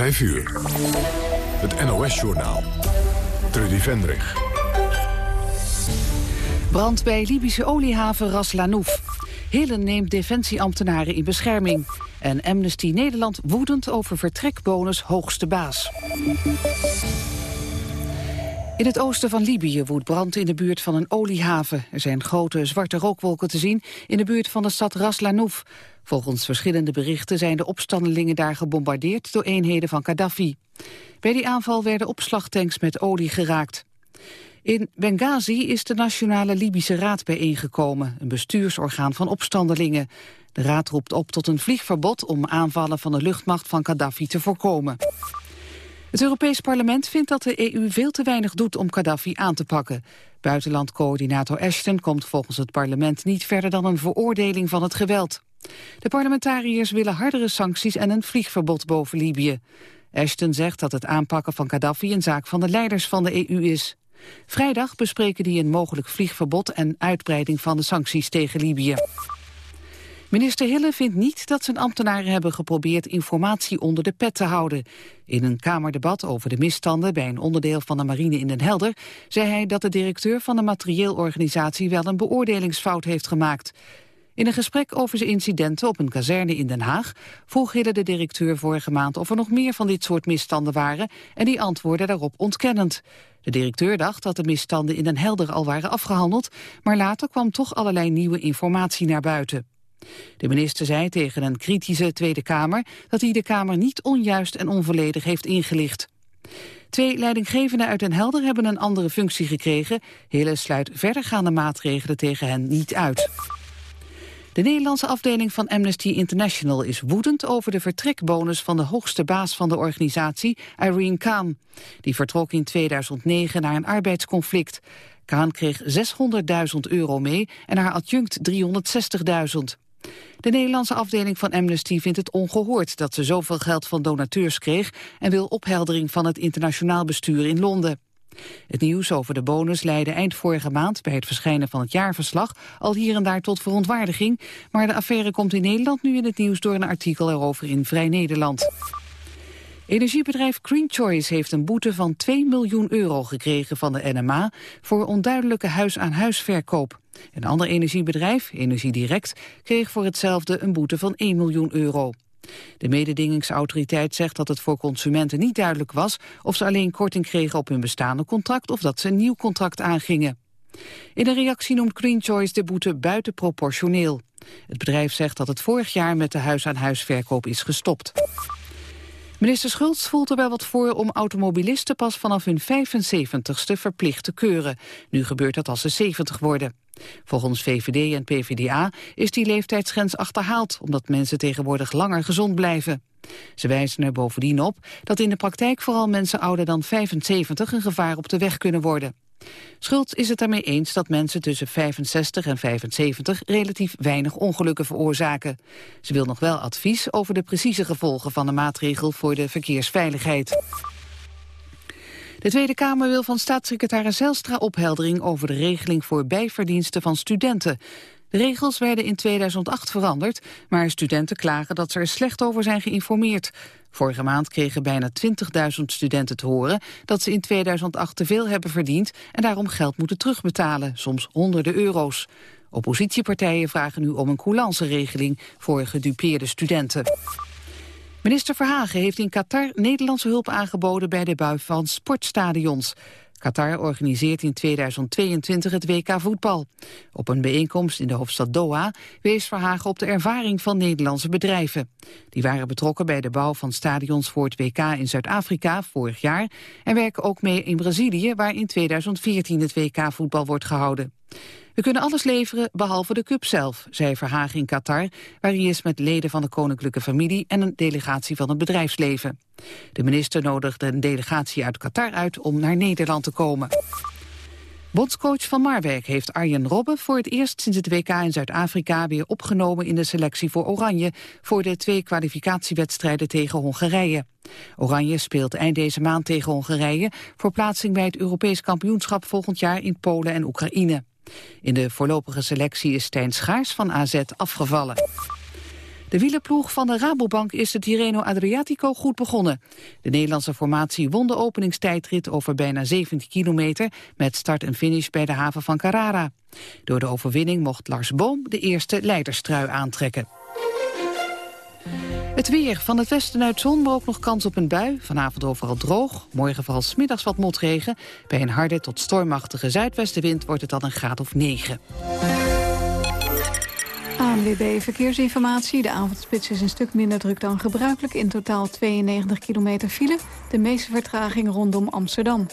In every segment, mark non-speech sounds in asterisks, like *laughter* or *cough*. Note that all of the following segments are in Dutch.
5 uur. Het NOS-journaal. Trudy Vendrig. Brand bij Libische oliehaven Ras Lanouf. Hillen neemt defensieambtenaren in bescherming. En Amnesty Nederland woedend over vertrekbonus hoogste baas. In het oosten van Libië woedt brand in de buurt van een oliehaven. Er zijn grote zwarte rookwolken te zien in de buurt van de stad Ras Lanouf. Volgens verschillende berichten zijn de opstandelingen daar gebombardeerd door eenheden van Gaddafi. Bij die aanval werden opslagtanks met olie geraakt. In Benghazi is de Nationale Libische Raad bijeengekomen, een bestuursorgaan van opstandelingen. De raad roept op tot een vliegverbod om aanvallen van de luchtmacht van Gaddafi te voorkomen. Het Europees Parlement vindt dat de EU veel te weinig doet om Gaddafi aan te pakken. Buitenlandcoördinator Ashton komt volgens het parlement niet verder dan een veroordeling van het geweld. De parlementariërs willen hardere sancties en een vliegverbod boven Libië. Ashton zegt dat het aanpakken van Gaddafi een zaak van de leiders van de EU is. Vrijdag bespreken die een mogelijk vliegverbod en uitbreiding van de sancties tegen Libië. Minister Hille vindt niet dat zijn ambtenaren hebben geprobeerd informatie onder de pet te houden. In een Kamerdebat over de misstanden bij een onderdeel van de marine in Den Helder zei hij dat de directeur van de materieelorganisatie wel een beoordelingsfout heeft gemaakt. In een gesprek over zijn incidenten op een kazerne in Den Haag vroeg Hille de directeur vorige maand of er nog meer van dit soort misstanden waren en die antwoordde daarop ontkennend. De directeur dacht dat de misstanden in Den Helder al waren afgehandeld, maar later kwam toch allerlei nieuwe informatie naar buiten. De minister zei tegen een kritische Tweede Kamer dat hij de Kamer niet onjuist en onvolledig heeft ingelicht. Twee leidinggevenden uit Den Helder hebben een andere functie gekregen. Hille sluit verdergaande maatregelen tegen hen niet uit. De Nederlandse afdeling van Amnesty International is woedend over de vertrekbonus van de hoogste baas van de organisatie, Irene Khan. Die vertrok in 2009 naar een arbeidsconflict. Khan kreeg 600.000 euro mee en haar adjunct 360.000. De Nederlandse afdeling van Amnesty vindt het ongehoord dat ze zoveel geld van donateurs kreeg en wil opheldering van het internationaal bestuur in Londen. Het nieuws over de bonus leidde eind vorige maand bij het verschijnen van het jaarverslag al hier en daar tot verontwaardiging, maar de affaire komt in Nederland nu in het nieuws door een artikel erover in Vrij Nederland. Energiebedrijf Green Choice heeft een boete van 2 miljoen euro gekregen van de NMA voor onduidelijke huis-aan-huisverkoop. Een ander energiebedrijf, Energiedirect, kreeg voor hetzelfde een boete van 1 miljoen euro. De mededingingsautoriteit zegt dat het voor consumenten niet duidelijk was of ze alleen korting kregen op hun bestaande contract of dat ze een nieuw contract aangingen. In een reactie noemt Green Choice de boete buitenproportioneel. Het bedrijf zegt dat het vorig jaar met de huis-aan-huisverkoop is gestopt. Minister Schultz voelt er wel wat voor om automobilisten pas vanaf hun 75ste verplicht te keuren. Nu gebeurt dat als ze 70 worden. Volgens VVD en PvdA is die leeftijdsgrens achterhaald... omdat mensen tegenwoordig langer gezond blijven. Ze wijzen er bovendien op dat in de praktijk vooral mensen ouder dan 75 een gevaar op de weg kunnen worden. Schultz is het daarmee eens dat mensen tussen 65 en 75 relatief weinig ongelukken veroorzaken. Ze wil nog wel advies over de precieze gevolgen van de maatregel voor de verkeersveiligheid. De Tweede Kamer wil van staatssecretaris Zelstra opheldering over de regeling voor bijverdiensten van studenten. De regels werden in 2008 veranderd, maar studenten klagen dat ze er slecht over zijn geïnformeerd. Vorige maand kregen bijna 20.000 studenten te horen dat ze in 2008 te veel hebben verdiend en daarom geld moeten terugbetalen, soms honderden euro's. Oppositiepartijen vragen nu om een coulance-regeling voor gedupeerde studenten. Minister Verhagen heeft in Qatar Nederlandse hulp aangeboden bij de bouw van sportstadions. Qatar organiseert in 2022 het WK voetbal. Op een bijeenkomst in de hoofdstad Doha wees Verhagen op de ervaring van Nederlandse bedrijven. Die waren betrokken bij de bouw van stadions voor het WK in Zuid-Afrika vorig jaar en werken ook mee in Brazilië waar in 2014 het WK voetbal wordt gehouden. We kunnen alles leveren behalve de cup zelf, zei Verhagen in Qatar... waar hij is met leden van de koninklijke familie... en een delegatie van het bedrijfsleven. De minister nodigde een delegatie uit Qatar uit om naar Nederland te komen. Bondscoach van Marwijk heeft Arjen Robben voor het eerst sinds het WK in Zuid-Afrika weer opgenomen in de selectie voor Oranje voor de twee kwalificatiewedstrijden tegen Hongarije. Oranje speelt eind deze maand tegen Hongarije voor plaatsing bij het Europees kampioenschap volgend jaar in Polen en Oekraïne. In de voorlopige selectie is Stijn Schaars van AZ afgevallen. De wielerploeg van de Rabobank is de Tirreno Adriatico goed begonnen. De Nederlandse formatie won de openingstijdrit over bijna 17 kilometer... met start en finish bij de haven van Carrara. Door de overwinning mocht Lars Boom de eerste leiderstrui aantrekken. Het weer. Van het westen uit zon, maar ook nog kans op een bui. Vanavond overal droog. Morgen vooral smiddags wat motregen. Bij een harde tot stormachtige zuidwestenwind wordt het dan een graad of 9. ANWB Verkeersinformatie. De avondspits is een stuk minder druk dan gebruikelijk. In totaal 92 kilometer file. De meeste vertraging rondom Amsterdam.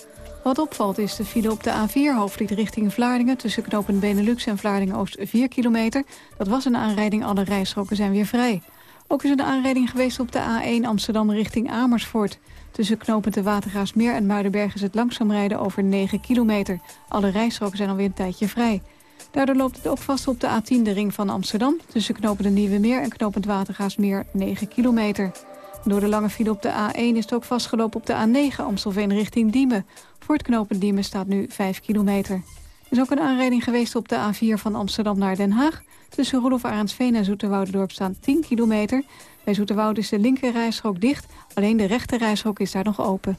Wat opvalt is de file op de A4 hoofdlied richting Vlaardingen... tussen knopen Benelux en Vlaardingen-Oost 4 kilometer. Dat was een aanrijding, alle rijstroken zijn weer vrij. Ook is er een aanrijding geweest op de A1 Amsterdam richting Amersfoort. Tussen knooppunt de Watergaasmeer en Muidenberg is het langzaam rijden over 9 kilometer. Alle rijstroken zijn alweer een tijdje vrij. Daardoor loopt het ook vast op de A10, de ring van Amsterdam... tussen knooppunt de Nieuwe Meer en knooppunt Watergaasmeer 9 kilometer. Door de lange file op de A1 is het ook vastgelopen op de A9 Amstelveen richting Diemen. Voor het knooppunt Diemen staat nu 5 kilometer. Er is ook een aanrijding geweest op de A4 van Amsterdam naar Den Haag. Tussen Roelof Arendsveen en Zoeterwoudendorp staan 10 kilometer. Bij Zoeterwoude is de linker rijstrook dicht. Alleen de rechter rijstrook is daar nog open.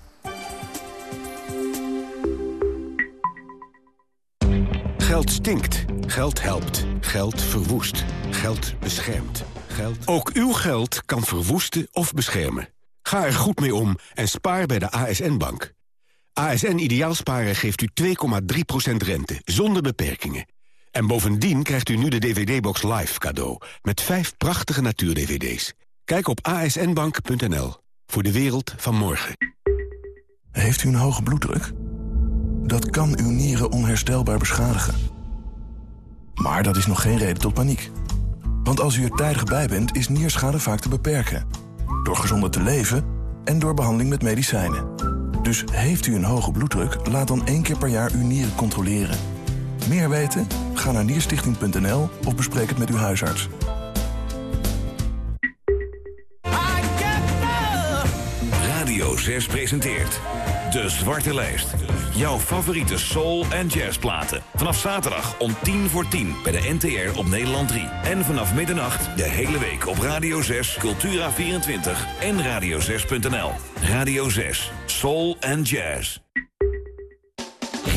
Geld stinkt. Geld helpt. Geld verwoest. Geld beschermt. Geld... Ook uw geld kan verwoesten of beschermen. Ga er goed mee om en spaar bij de ASN-bank. ASN Ideaalsparen geeft u 2,3% rente, zonder beperkingen. En bovendien krijgt u nu de DVD-box Live cadeau... met vijf prachtige natuur-DVD's. Kijk op asnbank.nl voor de wereld van morgen. Heeft u een hoge bloeddruk? Dat kan uw nieren onherstelbaar beschadigen. Maar dat is nog geen reden tot paniek. Want als u er tijdig bij bent, is nierschade vaak te beperken. Door gezonder te leven en door behandeling met medicijnen. Dus heeft u een hoge bloeddruk, laat dan één keer per jaar uw nieren controleren. Meer weten? Ga naar nierstichting.nl of bespreek het met uw huisarts. Radio 6 presenteert De Zwarte Lijst. Jouw favoriete soul- en jazzplaten. Vanaf zaterdag om 10 voor 10 bij de NTR op Nederland 3. En vanaf middernacht de hele week op Radio 6, Cultura24 en radio6.nl. Radio 6, soul en jazz.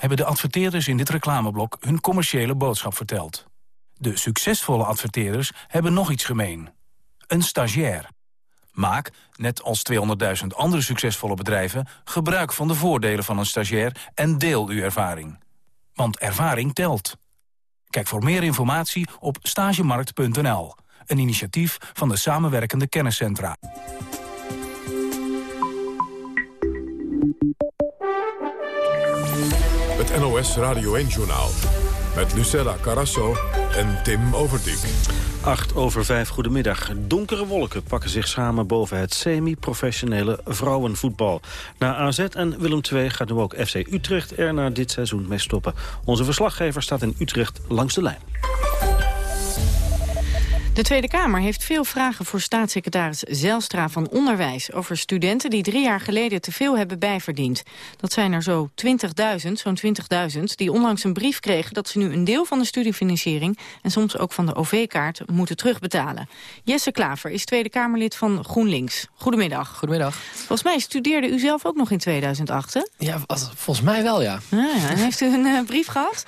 hebben de adverteerders in dit reclameblok hun commerciële boodschap verteld. De succesvolle adverteerders hebben nog iets gemeen. Een stagiair. Maak, net als 200.000 andere succesvolle bedrijven... gebruik van de voordelen van een stagiair en deel uw ervaring. Want ervaring telt. Kijk voor meer informatie op stagemarkt.nl. Een initiatief van de samenwerkende kenniscentra. NOS Radio 1-journaal. Met Lucella Carasso en Tim Overdijk. 8 over 5, goedemiddag. Donkere wolken pakken zich samen boven het semi-professionele vrouwenvoetbal. Na AZ en Willem II gaat nu ook FC Utrecht er na dit seizoen mee stoppen. Onze verslaggever staat in Utrecht langs de lijn. De Tweede Kamer heeft veel vragen voor staatssecretaris Zelstra van Onderwijs... over studenten die drie jaar geleden te veel hebben bijverdiend. Dat zijn er zo 20.000, zo'n 20.000, die onlangs een brief kregen... dat ze nu een deel van de studiefinanciering... en soms ook van de OV-kaart moeten terugbetalen. Jesse Klaver is Tweede Kamerlid van GroenLinks. Goedemiddag. Goedemiddag. Volgens mij studeerde u zelf ook nog in 2008, hè? Ja, volgens mij wel, ja. Ah, ja. En heeft u een uh, brief gehad?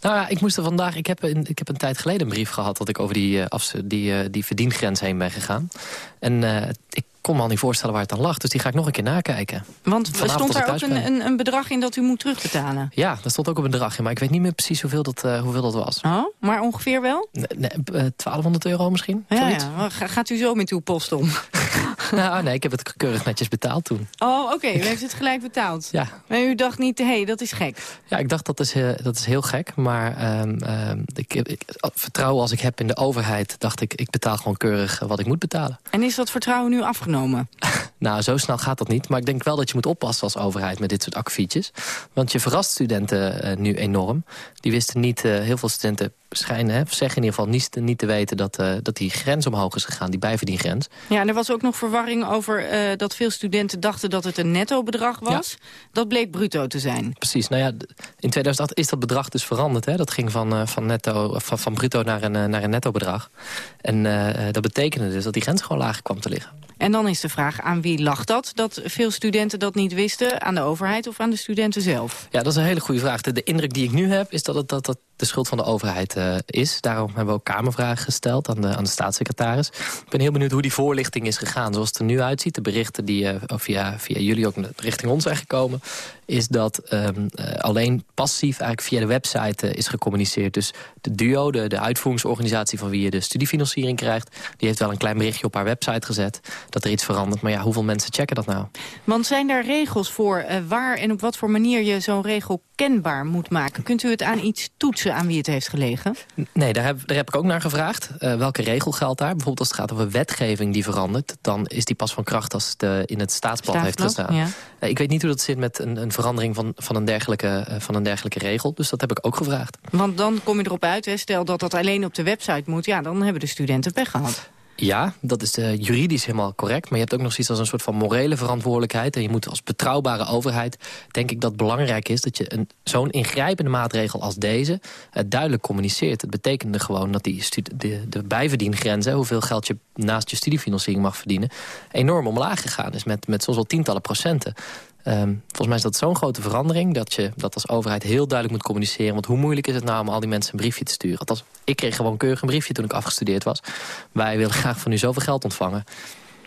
Nou ja, ik moest er vandaag. Ik heb, een, ik heb een tijd geleden een brief gehad dat ik over die, uh, die, uh, die verdiengrens heen ben gegaan. En uh, ik kon me al niet voorstellen waar het aan lag. Dus die ga ik nog een keer nakijken. Want stond daar ook een, een, een, bedrag in dat u moet terugbetalen? Ja, daar stond ook een bedrag in. Maar ik weet niet meer precies hoeveel dat, uh, hoeveel dat was. Oh, maar ongeveer wel? Nee, nee, 1200 euro misschien. Ja, ja. Gaat u zo met uw post om? *laughs* *laughs* nou, nee, ik heb het keurig netjes betaald toen. Oh, oké. Okay. U heeft het gelijk betaald? Ja. Maar u dacht niet, hé, hey, dat is gek? Ja, ik dacht, dat is, uh, dat is heel gek. Maar um, ik, ik, vertrouwen als ik heb in de overheid... dacht ik, ik betaal gewoon keurig wat ik moet betalen. En is dat vertrouwen nu afgenomen? *laughs* Nou, zo snel gaat dat niet. Maar ik denk wel dat je moet oppassen als overheid met dit soort akkefietjes. Want je verrast studenten uh, nu enorm. Die wisten niet, uh, heel veel studenten schijnen, hè, zeggen in ieder geval niet, niet te weten... Dat, uh, dat die grens omhoog is gegaan, die bijverdiengrens. Ja, en er was ook nog verwarring over dat veel studenten dachten dat het een netto-bedrag was. Ja. Dat bleek bruto te zijn. Precies, nou ja, in 2008 is dat bedrag dus veranderd. Hè. Dat ging van, van, netto, van, van bruto naar een, naar een netto-bedrag. En dat betekende dus dat die grens gewoon lager kwam te liggen. En dan is de vraag, aan wie lag dat? Dat veel studenten dat niet wisten? Aan de overheid of aan de studenten zelf? Ja, dat is een hele goede vraag. De, indruk die ik nu heb, is dat het, dat, dat de schuld van de overheid uh, is. Daarom hebben we ook Kamervragen gesteld aan de, aan de staatssecretaris. Ik ben heel benieuwd hoe die voorlichting is gegaan. Zoals het er nu uitziet, de berichten die uh, via, via jullie ook richting ons zijn gekomen... is dat um, uh, alleen passief eigenlijk via de website is gecommuniceerd. Dus de DUO, de, de uitvoeringsorganisatie van wie je de studiefinanciering krijgt... die heeft wel een klein berichtje op haar website gezet dat er iets verandert. Maar ja, hoeveel mensen checken dat nou? Want zijn daar regels voor waar en op wat voor manier je zo'n regel kenbaar moet maken? Kunt u het aan iets toetsen? Aan wie het heeft gelegen? Nee, daar heb, daar heb ik ook naar gevraagd. Uh, welke regel geldt daar? Bijvoorbeeld als het gaat over wetgeving die verandert... dan is die pas van kracht als het uh, in het staatsblad, heeft gestaan. Ja. Uh, ik weet niet hoe dat zit met een, een verandering van, van, een dergelijke, van een dergelijke regel. Dus dat heb ik ook gevraagd. Want dan kom je erop uit, hè, stel dat dat alleen op de website moet... ja, dan hebben de studenten pech gehad. Ja, dat is uh, juridisch helemaal correct. Maar je hebt ook nog zoiets als een soort van morele verantwoordelijkheid. En je moet als betrouwbare overheid, denk ik dat belangrijk is... dat je zo'n ingrijpende maatregel als deze uh, duidelijk communiceert. Het betekende gewoon dat die de, de bijverdiengrenzen... hoeveel geld je naast je studiefinanciering mag verdienen... enorm omlaag gegaan is met, met soms wel tientallen procenten. Um, volgens mij is dat zo'n grote verandering... dat je dat als overheid heel duidelijk moet communiceren. Want hoe moeilijk is het nou om al die mensen een briefje te sturen? Althans, ik kreeg gewoon keurig een briefje toen ik afgestudeerd was. Wij willen graag van u zoveel geld ontvangen.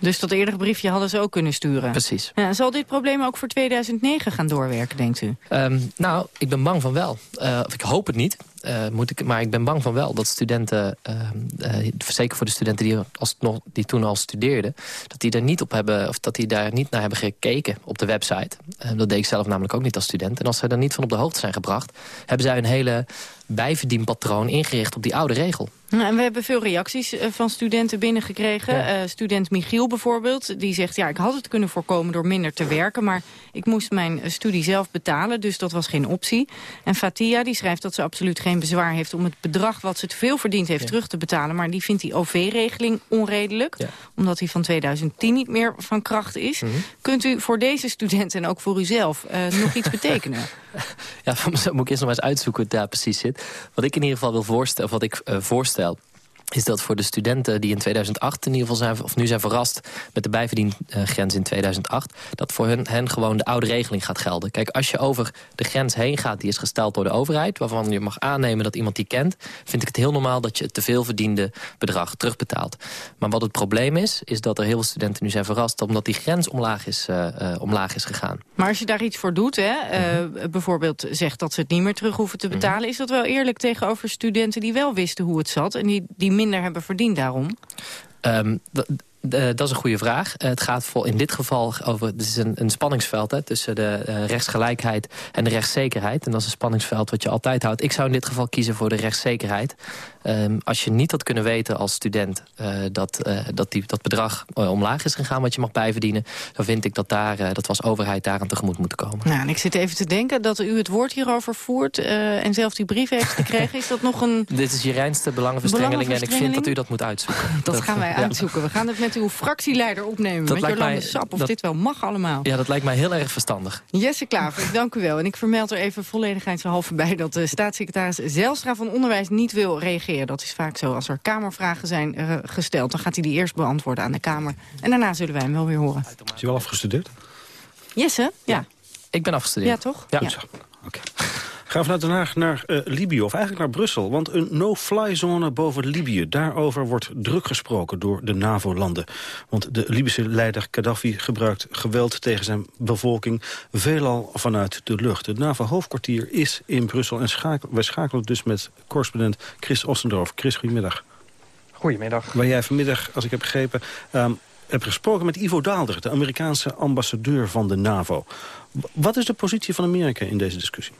Dus dat eerdere briefje hadden ze ook kunnen sturen? Precies. Ja, zal dit probleem ook voor 2009 gaan doorwerken, denkt u? Um, nou, ik ben bang van wel. Uh, of ik hoop het niet. Uh, moet ik, maar ik ben bang van wel dat studenten, uh, uh, zeker voor de studenten die, als nog, die toen al studeerden, dat die er niet op hebben, of dat die daar niet naar hebben gekeken op de website. dat deed ik zelf namelijk ook niet als student. En als ze er niet van op de hoogte zijn gebracht, hebben zij een hele bijverdienpatroon ingericht op die oude regel. Nou, en we hebben veel reacties van studenten binnengekregen. Ja. student Michiel bijvoorbeeld, die zegt... ja, ik had het kunnen voorkomen door minder te werken... maar ik moest mijn studie zelf betalen, dus dat was geen optie. En Fatia die schrijft dat ze absoluut geen bezwaar heeft... om het bedrag wat ze te veel verdiend heeft terug te betalen. Maar die vindt die OV-regeling onredelijk. Omdat die van 2010 niet meer van kracht is. Mhm. Kunt u voor deze studenten en ook voor uzelf uh, nog iets *laughs* betekenen? Ja, *laughs* moet ik eerst nog maar eens uitzoeken hoe het daar precies zit. Wat ik in ieder geval wil voorstellen, of wat ik uh, voorstel is dat voor de studenten die in 2008 in ieder geval zijn, of nu zijn verrast met de bijverdiengrens in 2008, dat voor hen, hen gewoon de oude regeling gaat gelden. Kijk, als je over de grens heen gaat die is gesteld door de overheid, waarvan je mag aannemen dat iemand die kent, vind ik het heel normaal dat je het te veel verdiende bedrag terugbetaalt. Maar wat het probleem is, is dat er heel veel studenten nu zijn verrast omdat die grens omlaag is, uh, uh, omlaag is gegaan. Maar als je daar iets voor doet, hè, uh, bijvoorbeeld zegt dat ze het niet meer terug hoeven te betalen, -hmm. is dat wel eerlijk tegenover studenten die wel wisten hoe het zat en die, die hebben verdiend daarom? Um, dat is een goede vraag. het gaat voor in dit geval over... Het is een, een spanningsveld hè, tussen de uh, rechtsgelijkheid en de rechtszekerheid. En dat is een spanningsveld wat je altijd houdt. Ik zou in dit geval kiezen voor de rechtszekerheid. Um, als je niet had kunnen weten als student uh, dat, uh, dat die, dat bedrag omlaag is gegaan... wat je mag bijverdienen, dan vind ik dat, daar, dat we als overheid daaraan tegemoet moeten komen. Nou, en ik zit even te denken dat u het woord hierover voert... en zelf die brief heeft gekregen. Is dat nog een... *laughs* Dit is je reinste belangenverstrengeling, en ik vind dat u dat moet uitzoeken. *laughs* Dat, dat gaan wij ja. uitzoeken. We gaan het met uw fractieleider opnemen. Dat met Jolande mij, Sap, of dat, dit wel mag allemaal. Ja, dat lijkt mij heel erg verstandig. Jesse Klaver, ik *laughs* dank u wel. En ik vermeld er even volledigheidshalve bij... dat de staatssecretaris Zelstra van Onderwijs niet wil reageren. Dat is vaak zo. Als er Kamervragen zijn uh, gesteld... dan gaat hij die eerst beantwoorden aan de Kamer. En daarna zullen wij hem wel weer horen. Is hij wel afgestudeerd? Jesse, ja. ja. Ik ben afgestudeerd. Ja, toch? Ja. ja. Oké. Okay. Gaan we vanuit Den Haag naar uh, Libië, of eigenlijk naar Brussel. Want een no-fly-zone boven Libië, daarover wordt druk gesproken door de NAVO-landen. Want de Libische leider Gaddafi gebruikt geweld tegen zijn bevolking... veelal vanuit de lucht. Het NAVO-hoofdkwartier is in Brussel en schakel, wij schakelen dus met correspondent Chris Ossendorf. Chris, goedemiddag. Goedemiddag. Waar jij vanmiddag, als ik heb begrepen... Um, hebt gesproken met Ivo Daalder, de Amerikaanse ambassadeur van de NAVO. Wat is de positie van Amerika in deze discussie?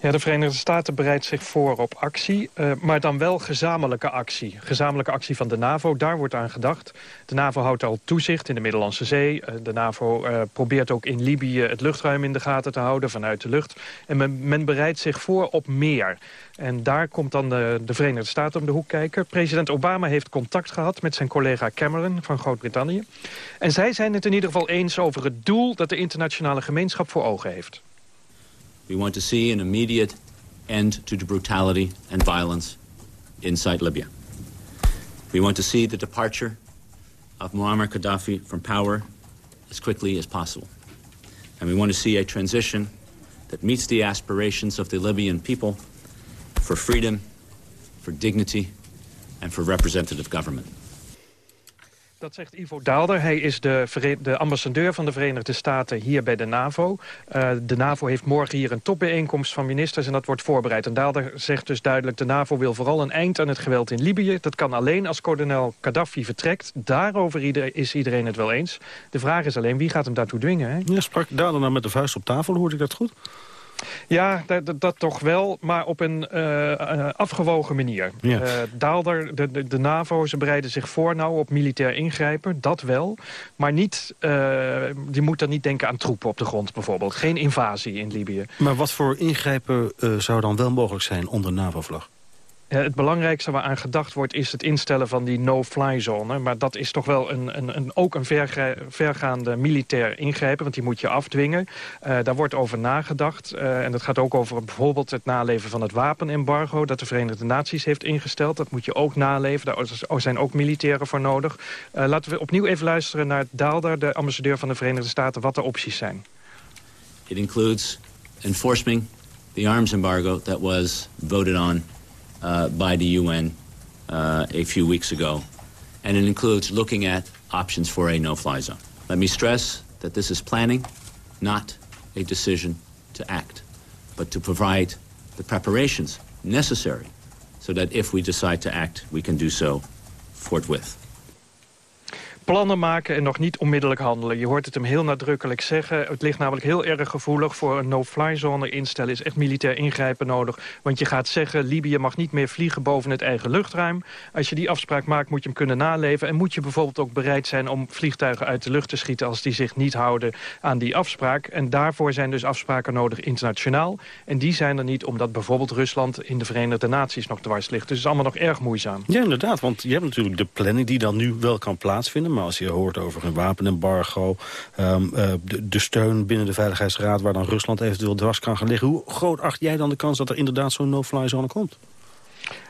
Ja, de Verenigde Staten bereidt zich voor op actie, uh, maar dan wel gezamenlijke actie. Gezamenlijke actie van de NAVO, daar wordt aan gedacht. De NAVO houdt al toezicht in de Middellandse Zee. Uh, de NAVO uh, probeert ook in Libië het luchtruim in de gaten te houden vanuit de lucht. En men, bereidt zich voor op meer. En daar komt dan de Verenigde Staten om de hoek kijken. President Obama heeft contact gehad met zijn collega Cameron van Groot-Brittannië. En zij zijn het in ieder geval eens over het doel dat de internationale gemeenschap voor ogen heeft. We want to see an immediate end to the brutality and violence inside Libya. We want to see the departure of Muammar Gaddafi from power as quickly as possible. And we want to see a transition that meets the aspirations of the Libyan people for freedom, for dignity, and for representative government. Dat zegt Ivo Daalder. Hij is de, de, ambassadeur van de Verenigde Staten hier bij de NAVO. Uh, de NAVO heeft morgen hier een topbijeenkomst van ministers en dat wordt voorbereid. En Daalder zegt dus duidelijk, de NAVO wil vooral een eind aan het geweld in Libië. Dat kan alleen als kolonel Gaddafi vertrekt. Daarover is iedereen het wel eens. De vraag is alleen, wie gaat hem daartoe dwingen? Ja, sprak Daalder nou met de vuist op tafel, hoorde ik dat goed? Ja, dat, dat, toch wel, maar op een uh, afgewogen manier. Ja. Uh, Daalder, de, de, de, NAVO, ze bereiden zich voor nou op militair ingrijpen, dat wel. Maar niet, je moet dan niet denken aan troepen op de grond bijvoorbeeld. Geen invasie in Libië. Maar wat voor ingrijpen zou dan wel mogelijk zijn onder NAVO-vlag? Het belangrijkste waaraan gedacht wordt is het instellen van die no-fly zone. Maar dat is toch wel een, een, een ook een vergaande militair ingrijpen, want die moet je afdwingen. Uh, daar wordt over nagedacht. Uh, en dat gaat ook over bijvoorbeeld het naleven van het wapenembargo... dat de Verenigde Naties heeft ingesteld. Dat moet je ook naleven. Daar zijn ook militairen voor nodig. Laten we opnieuw even luisteren naar Daalder, de ambassadeur van de Verenigde Staten... wat de opties zijn. It includes enforcing the arms embargo that was voted on uh, by the UN uh, a few weeks ago. And it includes looking at options for a no-fly zone. Let me stress that this is planning, not a decision to act, but to provide the preparations necessary so that if we decide to act, we can do so forthwith. Plannen maken en nog niet onmiddellijk handelen. Je hoort het hem heel nadrukkelijk zeggen. Het ligt namelijk heel erg gevoelig voor een no-fly zone instellen. is echt militair ingrijpen nodig. Want je gaat zeggen, Libië mag niet meer vliegen boven het eigen luchtruim. Als je die afspraak maakt, moet je hem kunnen naleven. En moet je bijvoorbeeld ook bereid zijn om vliegtuigen uit de lucht te schieten... als die zich niet houden aan die afspraak. En daarvoor zijn dus afspraken nodig internationaal. En die zijn er niet omdat bijvoorbeeld Rusland in de Verenigde Naties nog dwars ligt. Dus het is allemaal nog erg moeizaam. Ja, inderdaad. Want je hebt natuurlijk de planning die dan nu wel kan plaatsvinden maar als je hoort over een wapenembargo... Um, de, de, steun binnen de Veiligheidsraad waar dan Rusland eventueel dwars kan gaan liggen... hoe groot acht jij dan de kans dat er inderdaad zo'n no-fly zone komt?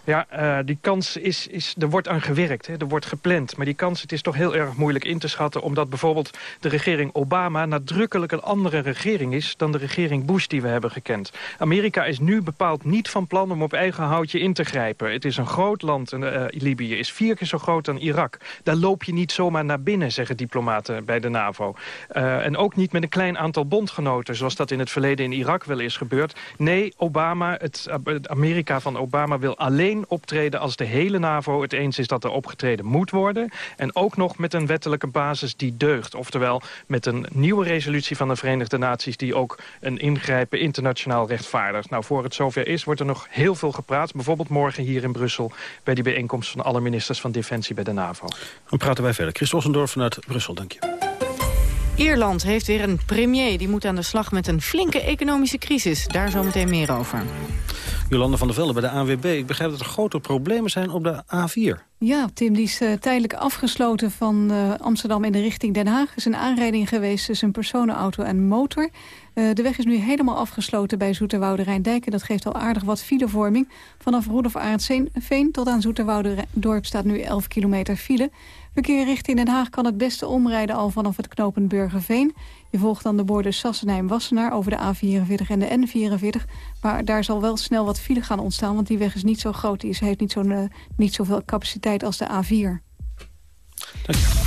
Ja, uh, die kans is, is, er wordt aan gewerkt, hè, er wordt gepland. Maar die kans het is toch heel erg moeilijk in te schatten... omdat bijvoorbeeld de regering Obama nadrukkelijk een andere regering is... dan de regering Bush die we hebben gekend. Amerika is nu bepaald niet van plan om op eigen houtje in te grijpen. Het is een groot land, uh, Libië is vier keer zo groot dan Irak. Daar loop je niet zomaar naar binnen, zeggen diplomaten bij de NAVO. Uh, en ook niet met een klein aantal bondgenoten... zoals dat in het verleden in Irak wel is gebeurd. Nee, Obama, het Amerika van Obama wil alleen optreden als de hele NAVO het eens is dat er opgetreden moet worden. En ook nog met een wettelijke basis die deugt. Oftewel met een nieuwe resolutie van de Verenigde Naties... die ook een ingrijpen internationaal rechtvaardigt. Nou, voor het zover is, wordt er nog heel veel gepraat. Bijvoorbeeld morgen hier in Brussel... bij die bijeenkomst van alle ministers van Defensie bij de NAVO. Dan praten wij verder. Chris Ossendorf vanuit Brussel, dank je. Ierland heeft weer een premier. Die moet aan de slag met een flinke economische crisis. Daar zometeen meer over. Jolanda van der Velde bij de ANWB. Ik begrijp dat er grote problemen zijn op de A4. Ja, Tim, die is uh, tijdelijk afgesloten van uh, Amsterdam in de richting Den Haag. Er is een aanrijding geweest tussen een personenauto en motor. Uh, de weg is nu helemaal afgesloten bij Zoeterwoude Rijndijk. En dat geeft al aardig wat filevorming. Vanaf Roelof Arendsveen tot aan Zoeterwoude Dorp staat nu 11 kilometer file. Verkeer richting Den Haag kan het beste omrijden al vanaf het knooppunt Burgerveen. Je volgt dan de borden Sassenheim-Wassenaar over de A44 en de N44. Maar daar zal wel snel wat file gaan ontstaan, want die weg is niet zo groot. Die heeft niet, zo'n uh, niet zoveel capaciteit als de A4.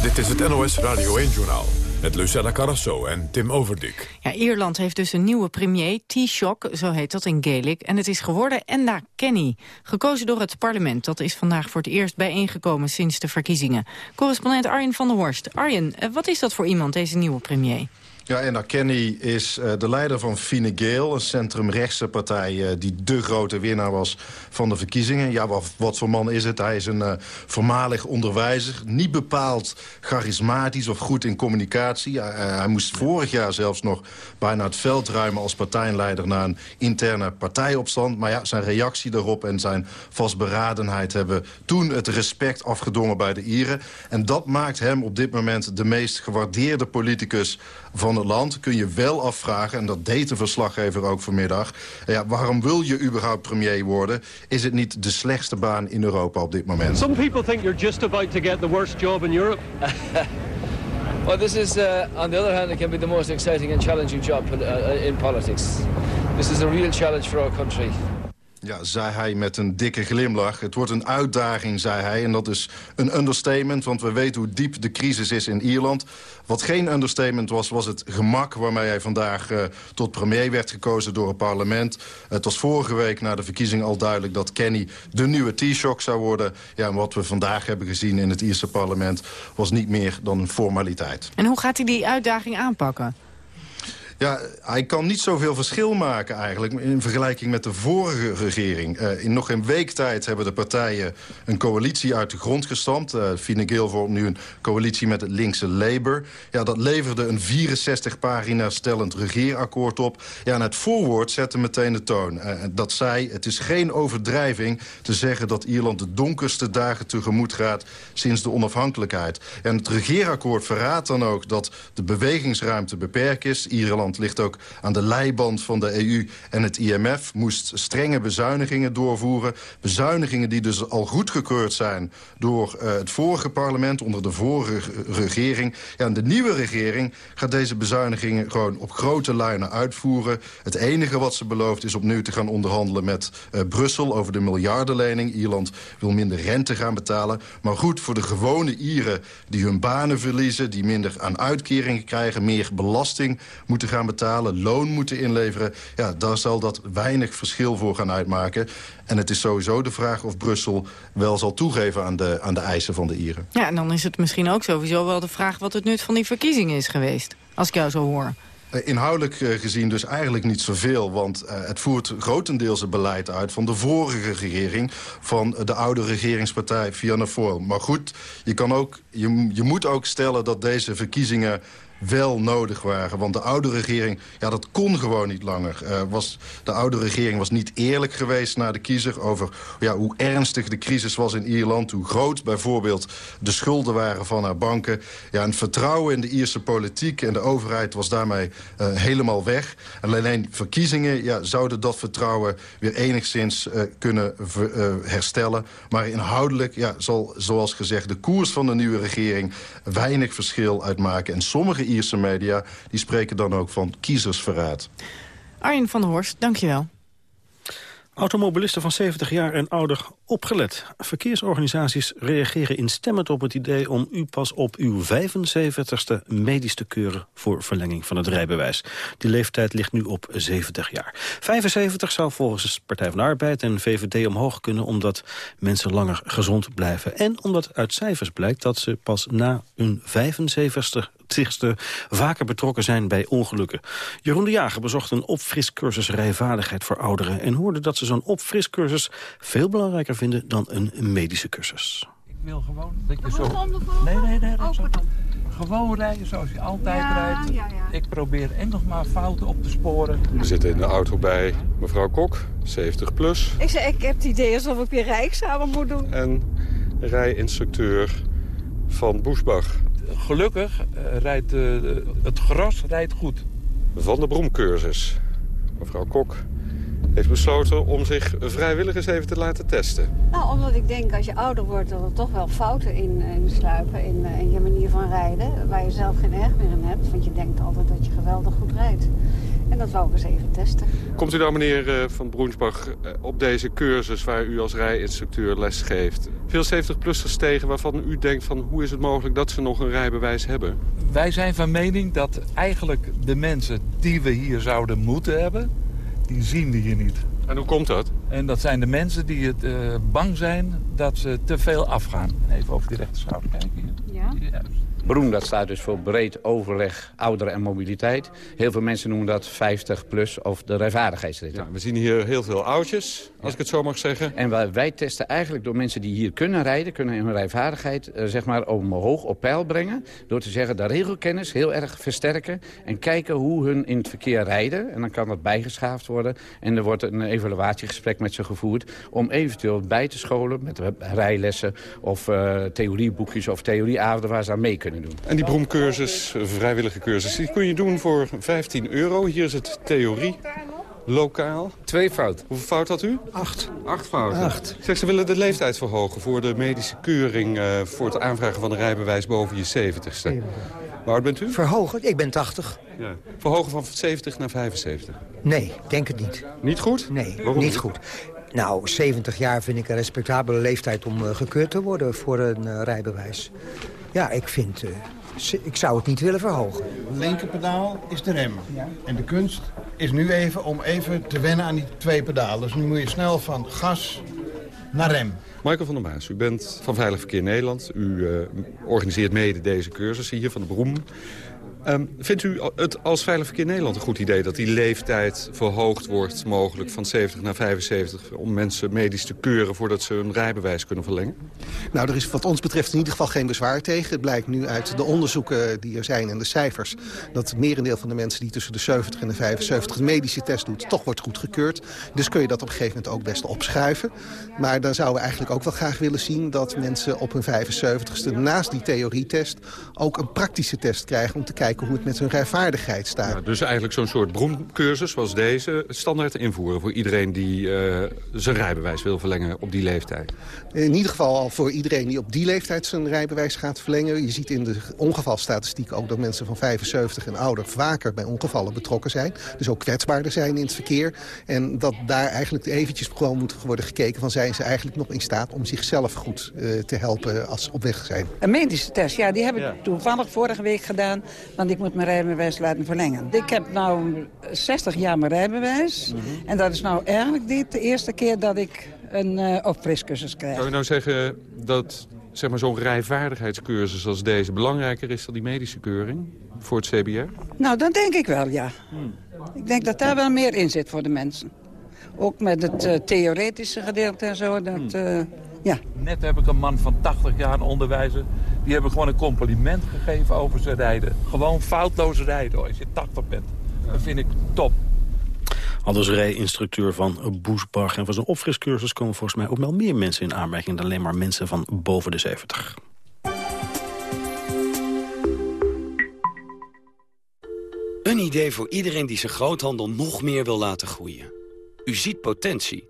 Dit is het NOS Radio 1-journaal met Lucella Carrasso en Tim Overdik. Ja, Ierland heeft dus een nieuwe premier, Taoiseach, zo heet dat in Gaelic. En het is geworden Enda Kenny, gekozen door het parlement. Dat is vandaag voor het eerst bijeengekomen sinds de verkiezingen. Correspondent Arjen van der Horst. Arjen, eh, wat is dat voor iemand, deze nieuwe premier? Ja, en Kenny is uh, de leider van Fine Gael, een centrumrechtse partij... Uh, die de grote winnaar was van de verkiezingen. Ja, wat, wat voor man is het? Hij is een uh, voormalig onderwijzer. Niet bepaald charismatisch of goed in communicatie. hij moest vorig jaar zelfs nog bijna het veld ruimen als partijleider... na een interne partijopstand. Maar ja, zijn reactie daarop en zijn vastberadenheid... hebben toen het respect afgedongen bij de Ieren. En dat maakt hem op dit moment de meest gewaardeerde politicus van het land... kun je wel afvragen, en dat deed de verslaggever ook vanmiddag... Ja, waarom wil je überhaupt premier worden? Is het niet de slechtste baan in Europa op dit moment? Some people think you're just about to get the worst job in Europe. *laughs* well, this is, uh, on the other hand, it can be the most exciting and challenging job uh, in politics. This is a real challenge for our country. Ja, zei hij met een dikke glimlach. Het wordt een uitdaging, zei hij. En dat is een understatement, want we weten hoe diep de crisis is in Ierland. Wat geen understatement was, was het gemak waarmee hij vandaag uh, tot premier werd gekozen door het parlement. Het was vorige week na de verkiezing al duidelijk dat Kenny de nieuwe Taoiseach zou worden. Ja, en wat we vandaag hebben gezien in het Ierse parlement was niet meer dan een formaliteit. En hoe gaat hij die uitdaging aanpakken? Ja, hij kan niet zoveel verschil maken eigenlijk in vergelijking met de vorige regering. Uh, in nog een week tijd hebben de partijen een coalitie uit de grond gestampt. Uh, Fine Gael vormt nu een coalitie met het linkse Labour. Ja, dat leverde een 64 pagina stellend regeerakkoord op. Ja, en het voorwoord zette meteen de toon. Uh, dat zei, het is geen overdrijving te zeggen dat Ierland de donkerste dagen tegemoet gaat sinds de onafhankelijkheid. En het regeerakkoord verraadt dan ook dat de bewegingsruimte beperkt is. Ierland ligt ook aan de leiband van de EU en het IMF... moest strenge bezuinigingen doorvoeren. Bezuinigingen die dus al goedgekeurd zijn door uh, het vorige parlement... onder de vorige regering. Ja, en de nieuwe regering gaat deze bezuinigingen gewoon op grote lijnen uitvoeren. Het enige wat ze belooft is opnieuw te gaan onderhandelen met uh, Brussel... over de miljardenlening. Ierland wil minder rente gaan betalen. Maar goed, voor de gewone Ieren die hun banen verliezen... die minder aan uitkeringen krijgen, meer belasting moeten gaan gaan betalen, loon moeten inleveren... ja, daar zal dat weinig verschil voor gaan uitmaken. En het is sowieso de vraag of Brussel wel zal toegeven aan de, aan de eisen van de Ieren. Ja, en dan is het misschien ook sowieso wel de vraag... wat het nut van die verkiezingen is geweest, als ik jou zo hoor. Eh, inhoudelijk eh, gezien dus eigenlijk niet zoveel. Want uh, het voert grotendeels het beleid uit van de vorige regering... van de oude regeringspartij Fianna Fáil. Maar goed, je, kan ook, je, je moet ook stellen dat deze verkiezingen wel nodig waren. Want de oude regering, ja, dat kon gewoon niet langer. Uh, was, de oude regering was niet eerlijk geweest naar de kiezer... over ja, hoe ernstig de crisis was in Ierland... hoe groot bijvoorbeeld de schulden waren van haar banken. Ja, en vertrouwen in de Ierse politiek en de overheid was daarmee uh, helemaal weg. En alleen verkiezingen ja, zouden dat vertrouwen weer enigszins uh, kunnen herstellen. Maar inhoudelijk ja, zal, zoals gezegd, de koers van de nieuwe regering... weinig verschil uitmaken. En sommige Ierse media die spreken dan ook van kiezersverraad. Arjen van der Horst, dankjewel. Automobilisten van 70 jaar en ouder opgelet. Verkeersorganisaties reageren instemmend op het idee om u pas op uw 75ste medisch te keuren voor verlenging van het rijbewijs. Die leeftijd ligt nu op 70 jaar. 75 zou volgens de Partij van de Arbeid en VVD omhoog kunnen omdat mensen langer gezond blijven. En omdat uit cijfers blijkt dat ze pas na hun 75ste zichtste vaker betrokken zijn bij ongelukken. Jeroen de Jager bezocht een opfriscursus rijvaardigheid voor ouderen... en hoorde dat ze zo'n opfriscursus veel belangrijker vinden dan een medische cursus. Ik wil gewoon dat je zo... Nee, nee, nee. Oh, gewoon rijden zoals je altijd rijdt. Ja, ja. Ik probeer enkel maar fouten op te sporen. We zitten in de auto bij mevrouw Kok, 70 plus. Ik zei, ik heb het idee alsof ik weer rijexamen moet doen. En rijinstructeur van Boesbach gelukkig uh, rijdt uh, het gras rijdt goed. Van de Broemcursus. Mevrouw Kok heeft besloten om zich vrijwillig eens even te laten testen. Nou, omdat ik denk als je ouder wordt dat er toch wel fouten in, eh, in sluipen in, in, je manier van rijden. Waar je zelf geen erg meer in hebt. Want je denkt altijd dat je geweldig goed rijdt. En dat wou ik eens even testen. Komt u dan, meneer Van Broensbach, op deze cursus waar u als rijinstructeur les geeft... veel 70-plussers tegen waarvan u denkt van hoe is het mogelijk dat ze nog een rijbewijs hebben? Wij zijn van mening dat eigenlijk de mensen die we hier zouden moeten hebben die zien we hier niet. En hoe komt dat? En dat zijn de mensen die het uh, bang zijn dat ze te veel afgaan. Even over die rechterschouder kijken. Ja? Juist. Broem dat staat dus voor breed overleg ouderen en mobiliteit. Heel veel mensen noemen dat 50 plus of de rijvaardigheidsrit. Ja, we zien hier heel veel oudjes, als ik het zo mag zeggen. En wij, testen eigenlijk door mensen die hier kunnen rijden... kunnen hun rijvaardigheid uh, zeg maar omhoog op peil brengen... door te zeggen de regelkennis heel erg versterken... en kijken hoe hun in het verkeer rijden. En dan kan dat bijgeschaafd worden. En er wordt een evaluatiegesprek met ze gevoerd... om eventueel bij te scholen met rijlessen of uh, theorieboekjes of theorieavonden... waar ze aan mee kunnen doen. En die broemcursus, vrijwillige cursus, die kun je doen voor 15 euro. Hier is het theorie. Lokaal. Twee fout. Hoeveel fout had u? Acht. Acht fouten. Acht. Zeg, ze willen de leeftijd verhogen voor de medische keuring... Uh, voor het aanvragen van een rijbewijs boven je 70ste. Hoe oud bent u? Verhogen? Ik ben 80. Ja. Verhogen van 70 naar 75? Nee, denk het niet. Niet goed? Nee, Waarom niet niet? goed. Nou, 70 jaar vind ik een respectabele leeftijd om uh, gekeurd te worden voor een uh, rijbewijs. Ja, ik vind... Uh, ik zou het niet willen verhogen. Linkerpedaal is de rem. Ja. En de kunst is nu even om even te wennen aan die twee pedalen. Dus nu moet je snel van gas naar rem. Michael van der Maas, u bent van Veilig Verkeer Nederland. U uh, organiseert mede deze cursussen hier van de Broem. Um, vindt u het als Veilig Verkeer Nederland een goed idee... dat die leeftijd verhoogd wordt, mogelijk van 70 naar 75... om mensen medisch te keuren voordat ze hun rijbewijs kunnen verlengen? Nou, er is wat ons betreft in ieder geval geen bezwaar tegen. Het blijkt nu uit de onderzoeken die er zijn en de cijfers... dat het merendeel van de mensen die tussen de 70 en de 75 de medische test doet... toch wordt goedgekeurd. Dus kun je dat op een gegeven moment ook best opschuiven. Maar dan zouden we eigenlijk ook wel graag willen zien... dat mensen op hun 75ste naast die theorietest... ook een praktische test krijgen om te kijken hoe het met hun rijvaardigheid staat. Ja, dus eigenlijk zo'n soort broemcursus zoals deze standaard invoeren... voor iedereen die uh, zijn rijbewijs wil verlengen op die leeftijd. In ieder geval al voor iedereen die op die leeftijd zijn rijbewijs gaat verlengen. Je ziet in de ongevalstatistiek ook dat mensen van 75 en ouder... vaker bij ongevallen betrokken zijn. Dus ook kwetsbaarder zijn in het verkeer. En dat daar eigenlijk eventjes gewoon moet worden gekeken... van zijn ze eigenlijk nog in staat om zichzelf goed uh, te helpen als ze op weg zijn. Een medische test, ja, die heb ik ja. toevallig vorige week gedaan... want ik moet mijn rijbewijs laten verlengen. Ik heb nu 60 jaar mijn rijbewijs. Mm -hmm. En dat is nou eigenlijk dit de eerste keer dat ik een uh, opfriscursus krijg. Zou je nou zeggen dat zeg maar, zo'n rijvaardigheidscursus als deze... belangrijker is dan die medische keuring voor het CBR? Nou, dat denk ik wel, ja. Hmm. Ik denk dat daar wel meer in zit voor de mensen. Ook met het uh, theoretische gedeelte en zo. Dat, hmm. Ja. Net heb ik een man van 80 jaar onderwijzer. Die hebben gewoon een compliment gegeven over zijn rijden. Gewoon foutloos rijden als je 80 bent. Dat vind ik top. Aldus rij-instructeur van Boesbarg. En voor zijn opfriscursus komen volgens mij ook wel meer mensen in aanmerking... dan alleen maar mensen van boven de 70. Een idee voor iedereen die zijn groothandel nog meer wil laten groeien. U ziet potentie,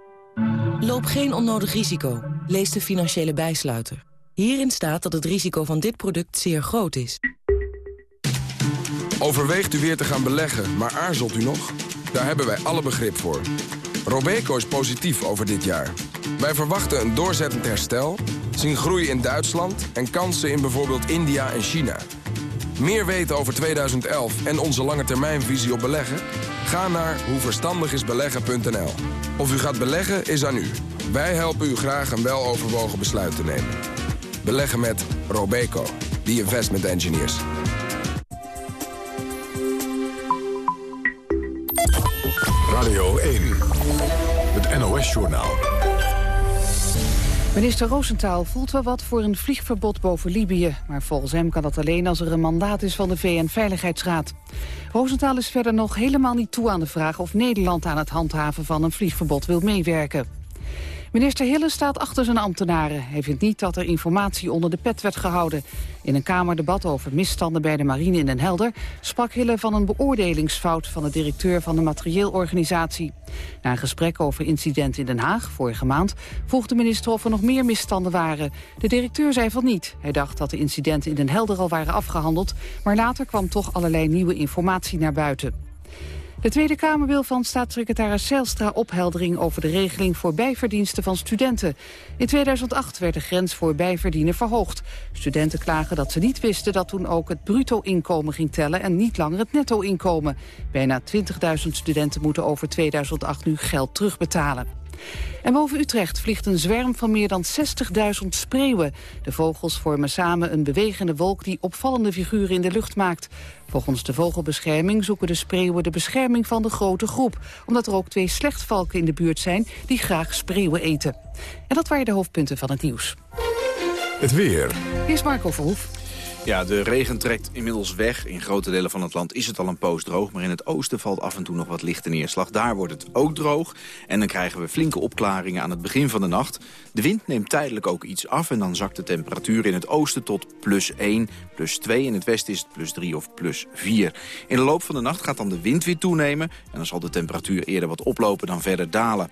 Loop geen onnodig risico. Lees de financiële bijsluiter. Hierin staat dat het risico van dit product zeer groot is. Overweegt u weer te gaan beleggen, maar aarzelt u nog? Daar hebben wij alle begrip voor. Robeco is positief over dit jaar. Wij verwachten een doorzettend herstel, zien groei in Duitsland... en kansen in bijvoorbeeld India en China. Meer weten over 2011 en onze lange termijnvisie op beleggen? Ga naar hoeverstandigisbeleggen.nl. Of u gaat beleggen is aan u. Wij helpen u graag een weloverwogen besluit te nemen. Beleggen met Robeco, the investment engineers. Radio 1, het NOS-journaal. Minister Roosentaal voelt wel wat voor een vliegverbod boven Libië. Maar volgens hem kan dat alleen als er een mandaat is van de VN-veiligheidsraad. Roosentaal is verder nog helemaal niet toe aan de vraag... of Nederland aan het handhaven van een vliegverbod wil meewerken. Minister Hille staat achter zijn ambtenaren. Hij vindt niet dat er informatie onder de pet werd gehouden. In een Kamerdebat over misstanden bij de marine in Den Helder... sprak Hille van een beoordelingsfout van de directeur van de materieelorganisatie. Na een gesprek over incident in Den Haag, vorige maand... vroeg de minister of er nog meer misstanden waren. De directeur zei van niet. Hij dacht dat de incidenten in Den Helder al waren afgehandeld... maar later kwam toch allerlei nieuwe informatie naar buiten. De Tweede Kamer wil van staatssecretaris Zijlstra opheldering over de regeling voor bijverdiensten van studenten. In 2008 werd de grens voor bijverdienen verhoogd. Studenten klagen dat ze niet wisten dat toen ook het bruto-inkomen ging tellen en niet langer het netto-inkomen. Bijna 20.000 studenten moeten over 2008 nu geld terugbetalen. En boven Utrecht vliegt een zwerm van meer dan 60.000 spreeuwen. De vogels vormen samen een bewegende wolk die opvallende figuren in de lucht maakt. Volgens de vogelbescherming zoeken de spreeuwen de bescherming van de grote groep. Omdat er ook twee slechtvalken in de buurt zijn die graag spreeuwen eten. En dat waren de hoofdpunten van het nieuws. Het weer. Hier is Marco Verhoef. Ja, de regen trekt inmiddels weg. In grote delen van het land is het al een poos droog. Maar in het oosten valt af en toe nog wat lichte neerslag. Daar wordt het ook droog. En dan krijgen we flinke opklaringen aan het begin van de nacht. De wind neemt tijdelijk ook iets af. En dan zakt de temperatuur in het oosten tot plus 1, plus 2. In het westen is het plus 3 of plus 4. In de loop van de nacht gaat dan de wind weer toenemen. En dan zal de temperatuur eerder wat oplopen dan verder dalen.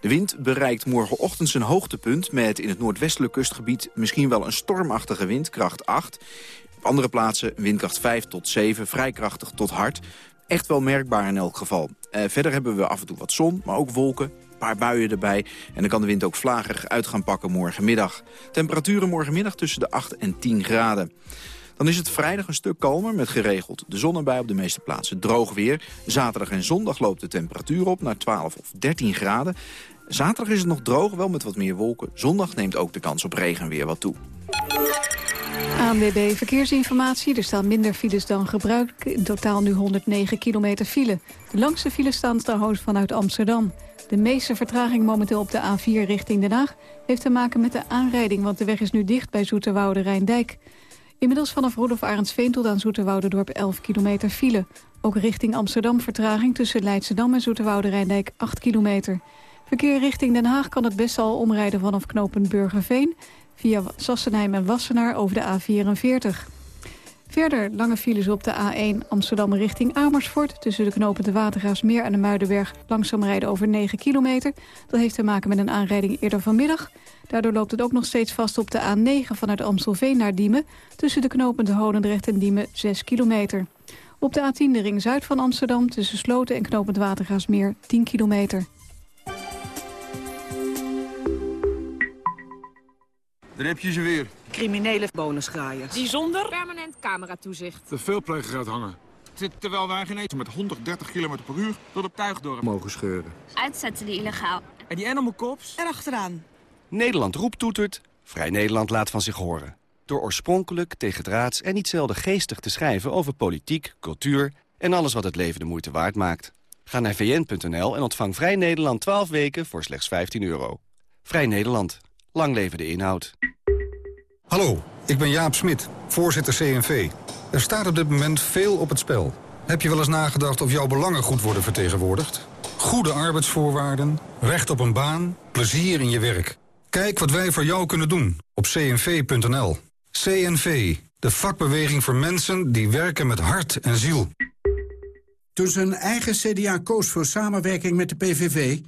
De wind bereikt morgenochtend zijn hoogtepunt... met in het noordwestelijk kustgebied misschien wel een stormachtige wind, kracht 8. Op andere plaatsen windkracht 5 tot 7, vrij krachtig tot hard. Echt wel merkbaar in elk geval. Uh, verder hebben we af en toe wat zon, maar ook wolken, een paar buien erbij. En dan kan de wind ook vlagerig uit gaan pakken morgenmiddag. Temperaturen morgenmiddag tussen de 8 en 10 graden. Dan is het vrijdag een stuk kalmer met geregeld de zon erbij op de meeste plaatsen. Droog weer. Zaterdag en zondag loopt de temperatuur op naar 12 of 13 graden. Zaterdag is het nog droog, wel met wat meer wolken. Zondag neemt ook de kans op regen weer wat toe. ANWB Verkeersinformatie. Er staan minder files dan gebruikelijk. In totaal nu 109 kilometer file. De langste files staan trouwens vanuit Amsterdam. De meeste vertraging momenteel op de A4 richting Den Haag... heeft te maken met de aanrijding, want de weg is nu dicht bij Zoeterwoude Rijndijk. Inmiddels vanaf Rudolf Arendsveen tot aan Zoeterwoude-dorp 11 kilometer file. Ook richting Amsterdam vertraging tussen Leidschendam en Zoeterwoude Rijndijk 8 kilometer. Verkeer richting Den Haag kan het best al omrijden vanaf knooppunt Burgerveen... via Sassenheim en Wassenaar over de A44. Verder lange files op de A1 Amsterdam richting Amersfoort... tussen de knopen de Watergraafsmeer en de Muidenberg... langzaam rijden over 9 kilometer. Dat heeft te maken met een aanrijding eerder vanmiddag. Daardoor loopt het ook nog steeds vast op de A9 vanuit Amstelveen naar Diemen... tussen de knopen de Holendrecht en Diemen 6 kilometer. Op de A10 de ring zuid van Amsterdam tussen Sloten en knopend Watergraafsmeer 10 kilometer. Daar heb je ze weer. Criminele bonusgraaiers. Die zonder permanent cameratoezicht. De veelpleger uithangen. Terwijl wij geen eten met 130 km per uur tot op Tuigdorp mogen scheuren. Uitzetten die illegaal. En die animal cops? Erachteraan. Nederland roept toetert, Vrij Nederland laat van zich horen. Door oorspronkelijk, tegendraads en niet zelden geestig te schrijven over politiek, cultuur en alles wat het leven de moeite waard maakt. Ga naar vn.nl en ontvang Vrij Nederland 12 weken voor slechts 15 euro. Vrij Nederland. Lang leven de inhoud. Hallo, ik ben Jaap Smit, voorzitter CNV. Er staat op dit moment veel op het spel. Heb je wel eens nagedacht of jouw belangen goed worden vertegenwoordigd? Goede arbeidsvoorwaarden, recht op een baan, plezier in je werk. Kijk wat wij voor jou kunnen doen op cnv.nl. CNV, de vakbeweging voor mensen die werken met hart en ziel. Toen zijn eigen CDA koos voor samenwerking met de PVV...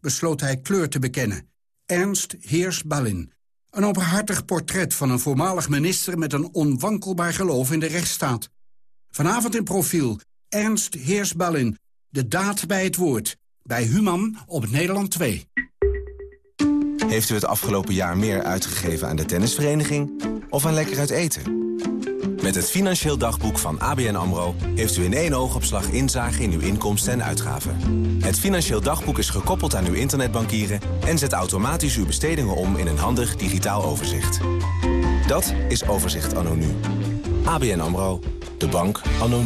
besloot hij kleur te bekennen. Ernst Heers-Ballin. Een openhartig portret van een voormalig minister... met een onwankelbaar geloof in de rechtsstaat. Vanavond in profiel Ernst Heers-Ballin. De daad bij het woord. Bij Human op Nederland 2. Heeft u het afgelopen jaar meer uitgegeven aan de tennisvereniging... of aan lekker uit eten? Met het Financieel Dagboek van ABN AMRO... heeft u in één oogopslag inzage in uw inkomsten en uitgaven. Het Financieel Dagboek is gekoppeld aan uw internetbankieren... en zet automatisch uw bestedingen om in een handig digitaal overzicht. Dat is Overzicht Anno Nu. ABN AMRO. De bank Anno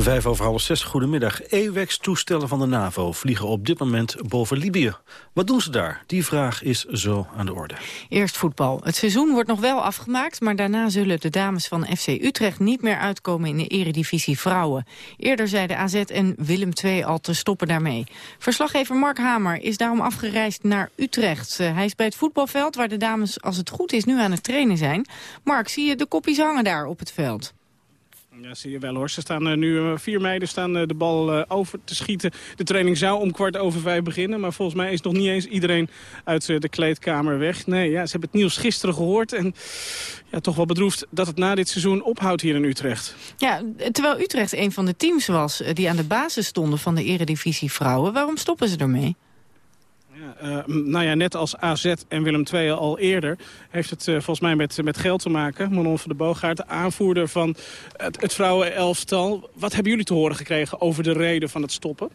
Vijf over half zes, goedemiddag. EWEX-toestellen van de NAVO vliegen op dit moment boven Libië. Wat doen ze daar? Die vraag is zo aan de orde. Eerst voetbal. Het seizoen wordt nog wel afgemaakt... maar daarna zullen de dames van FC Utrecht niet meer uitkomen in de eredivisie vrouwen. Eerder zeiden AZ en Willem II al te stoppen daarmee. Verslaggever Mark Hamer is daarom afgereisd naar Utrecht. Uh, hij is bij het voetbalveld waar de dames, als het goed is, nu aan het trainen zijn. Mark, zie je de kopjes hangen daar op het veld? Ja, zie je wel hoor. Ze staan uh, nu, uh, vier meiden staan uh, de bal over te schieten. De training zou om kwart over vijf beginnen. Maar volgens mij is nog niet eens iedereen uit de kleedkamer weg. Nee, ja, ze hebben het nieuws gisteren gehoord. En ja, toch wel bedroefd dat het na dit seizoen ophoudt hier in Utrecht. Ja, terwijl Utrecht een van de teams was die aan de basis stonden van de eredivisie vrouwen. Waarom stoppen ze ermee? Uh, nou ja, net als AZ en Willem II al eerder... heeft het uh, volgens mij met, met geld te maken. Manon van de Boogaard, de aanvoerder van het, het vrouwenelftal. Wat hebben jullie te horen gekregen over de reden van het stoppen?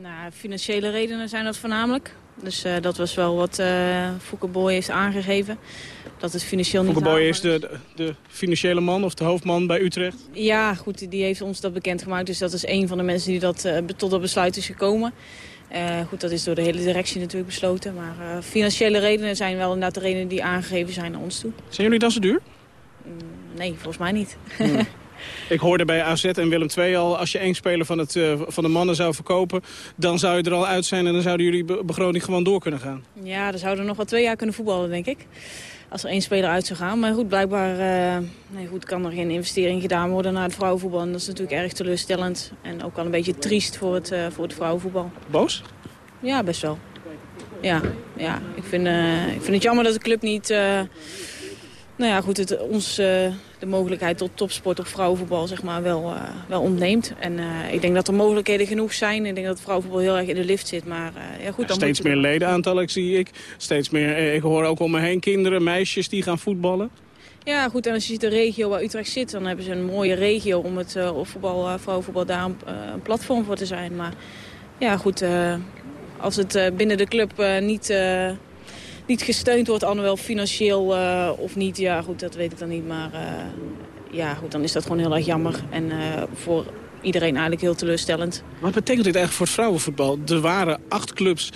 Nou, financiële redenen zijn dat voornamelijk. Dus uh, dat was wel wat uh, Fouke Boy heeft aangegeven. Dat het financieel niet Fouke Boy is de, de, de, financiële man of de hoofdman bij Utrecht? Ja, goed, die heeft ons dat bekendgemaakt. Dus dat is een van de mensen die dat, uh, tot dat besluit is gekomen. Uh, goed, dat is door de hele directie natuurlijk besloten. Maar uh, financiële redenen zijn wel inderdaad de redenen die aangegeven zijn naar ons toe. Zijn jullie dan zo duur? Mm, nee, volgens mij niet. Hmm. *laughs* Ik hoorde bij AZ en Willem II al, als je één speler van, het, uh, van de mannen zou verkopen... dan zou je er al uit zijn en dan zouden jullie begroting gewoon door kunnen gaan. Ja, dan zouden we nog wel twee jaar kunnen voetballen, denk ik. Als er één speler uit zou gaan. Maar goed, blijkbaar uh, nee, goed, kan er geen investering gedaan worden naar het vrouwenvoetbal. En dat is natuurlijk erg teleurstellend. En ook wel een beetje triest voor het, uh, voor het vrouwenvoetbal. Boos? Ja, best wel. Ja, ja. Ik, vind, uh, ik vind het jammer dat de club niet... nou ja, goed, het, ons de mogelijkheid tot topsport of vrouwenvoetbal zeg maar, wel, uh, wel ontneemt. En uh, ik denk dat er mogelijkheden genoeg zijn. Ik denk dat vrouwenvoetbal heel erg in de lift zit. Maar, ja, goed, dan steeds meer ledenaantallen zie ik. Steeds meer, ik hoor ook om me heen kinderen, meisjes die gaan voetballen. Ja, goed. En als je ziet de regio waar Utrecht zit, dan hebben ze een mooie regio om het voetbal, vrouwenvoetbal daar een, een, platform voor te zijn. Maar ja, goed, als het binnen de club niet, niet gesteund wordt, wel financieel of niet, ja goed, dat weet ik dan niet. Maar ja, goed, dan is dat gewoon heel erg jammer. En voor iedereen eigenlijk heel teleurstellend. Wat betekent dit eigenlijk voor het vrouwenvoetbal? Er waren acht clubs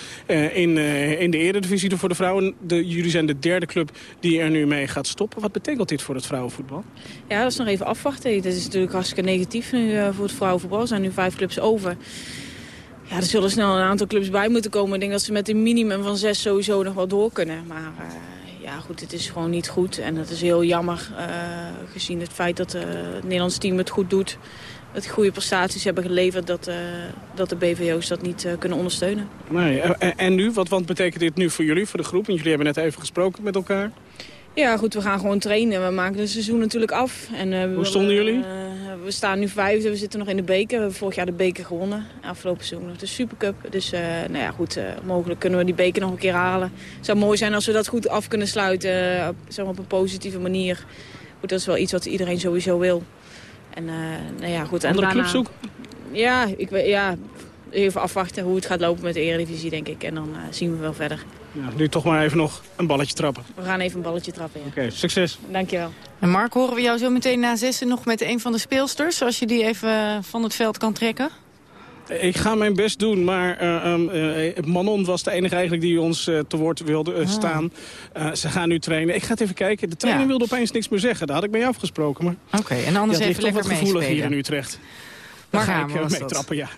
in, in de eredivisie voor de vrouwen. De, jullie zijn de derde club die er nu mee gaat stoppen. Wat betekent dit voor het vrouwenvoetbal? Ja, dat is nog even afwachten. Dat is natuurlijk hartstikke negatief nu voor het vrouwenvoetbal. Er zijn nu vijf clubs over. Ja, er zullen snel een aantal clubs bij moeten komen. Ik denk dat ze met een minimum van zes sowieso nog wel door kunnen. Maar ja, goed, het is gewoon niet goed. En dat is heel jammer gezien het feit dat het Nederlands team het goed doet het goede prestaties hebben geleverd... dat, uh, dat de BVO's dat niet uh, kunnen ondersteunen. Nee, en, en nu? Wat, betekent dit nu voor jullie, voor de groep? Want jullie hebben net even gesproken met elkaar. Ja, goed, we gaan gewoon trainen. We maken het seizoen natuurlijk af. En, uh, Hoe stonden jullie? We staan nu vijfde, we zitten nog in de beker. We hebben vorig jaar de beker gewonnen. Afgelopen seizoen nog de Supercup. Dus nou ja, goed, mogelijk kunnen we die beker nog een keer halen. Het zou mooi zijn als we dat goed af kunnen sluiten. zeg maar op een positieve manier. Goed, dat is wel iets wat iedereen sowieso wil. En, nou ja, goed. Andere clubs zoeken? Ja, ik, ja, even afwachten hoe het gaat lopen met de Eredivisie, denk ik. En dan zien we wel verder. Ja, nu toch maar even nog een balletje trappen. We gaan even een balletje trappen, ja. Oké, okay, succes. Dankjewel. En Mark, horen we jou zo meteen na zessen nog met een van de speelsters... als je die even van het veld kan trekken? Ik ga mijn best doen, maar uh, um, uh, Manon was de enige eigenlijk die ons uh, te woord wilde ah. staan. ze gaan nu trainen. Ik ga het even kijken. De trainer ja. wilde opeens niks meer zeggen. Daar had ik mee afgesproken. Oké, okay, en anders ja, even lekker wat gevoelig hier in Utrecht. Daar ga ik mee trappen, ja.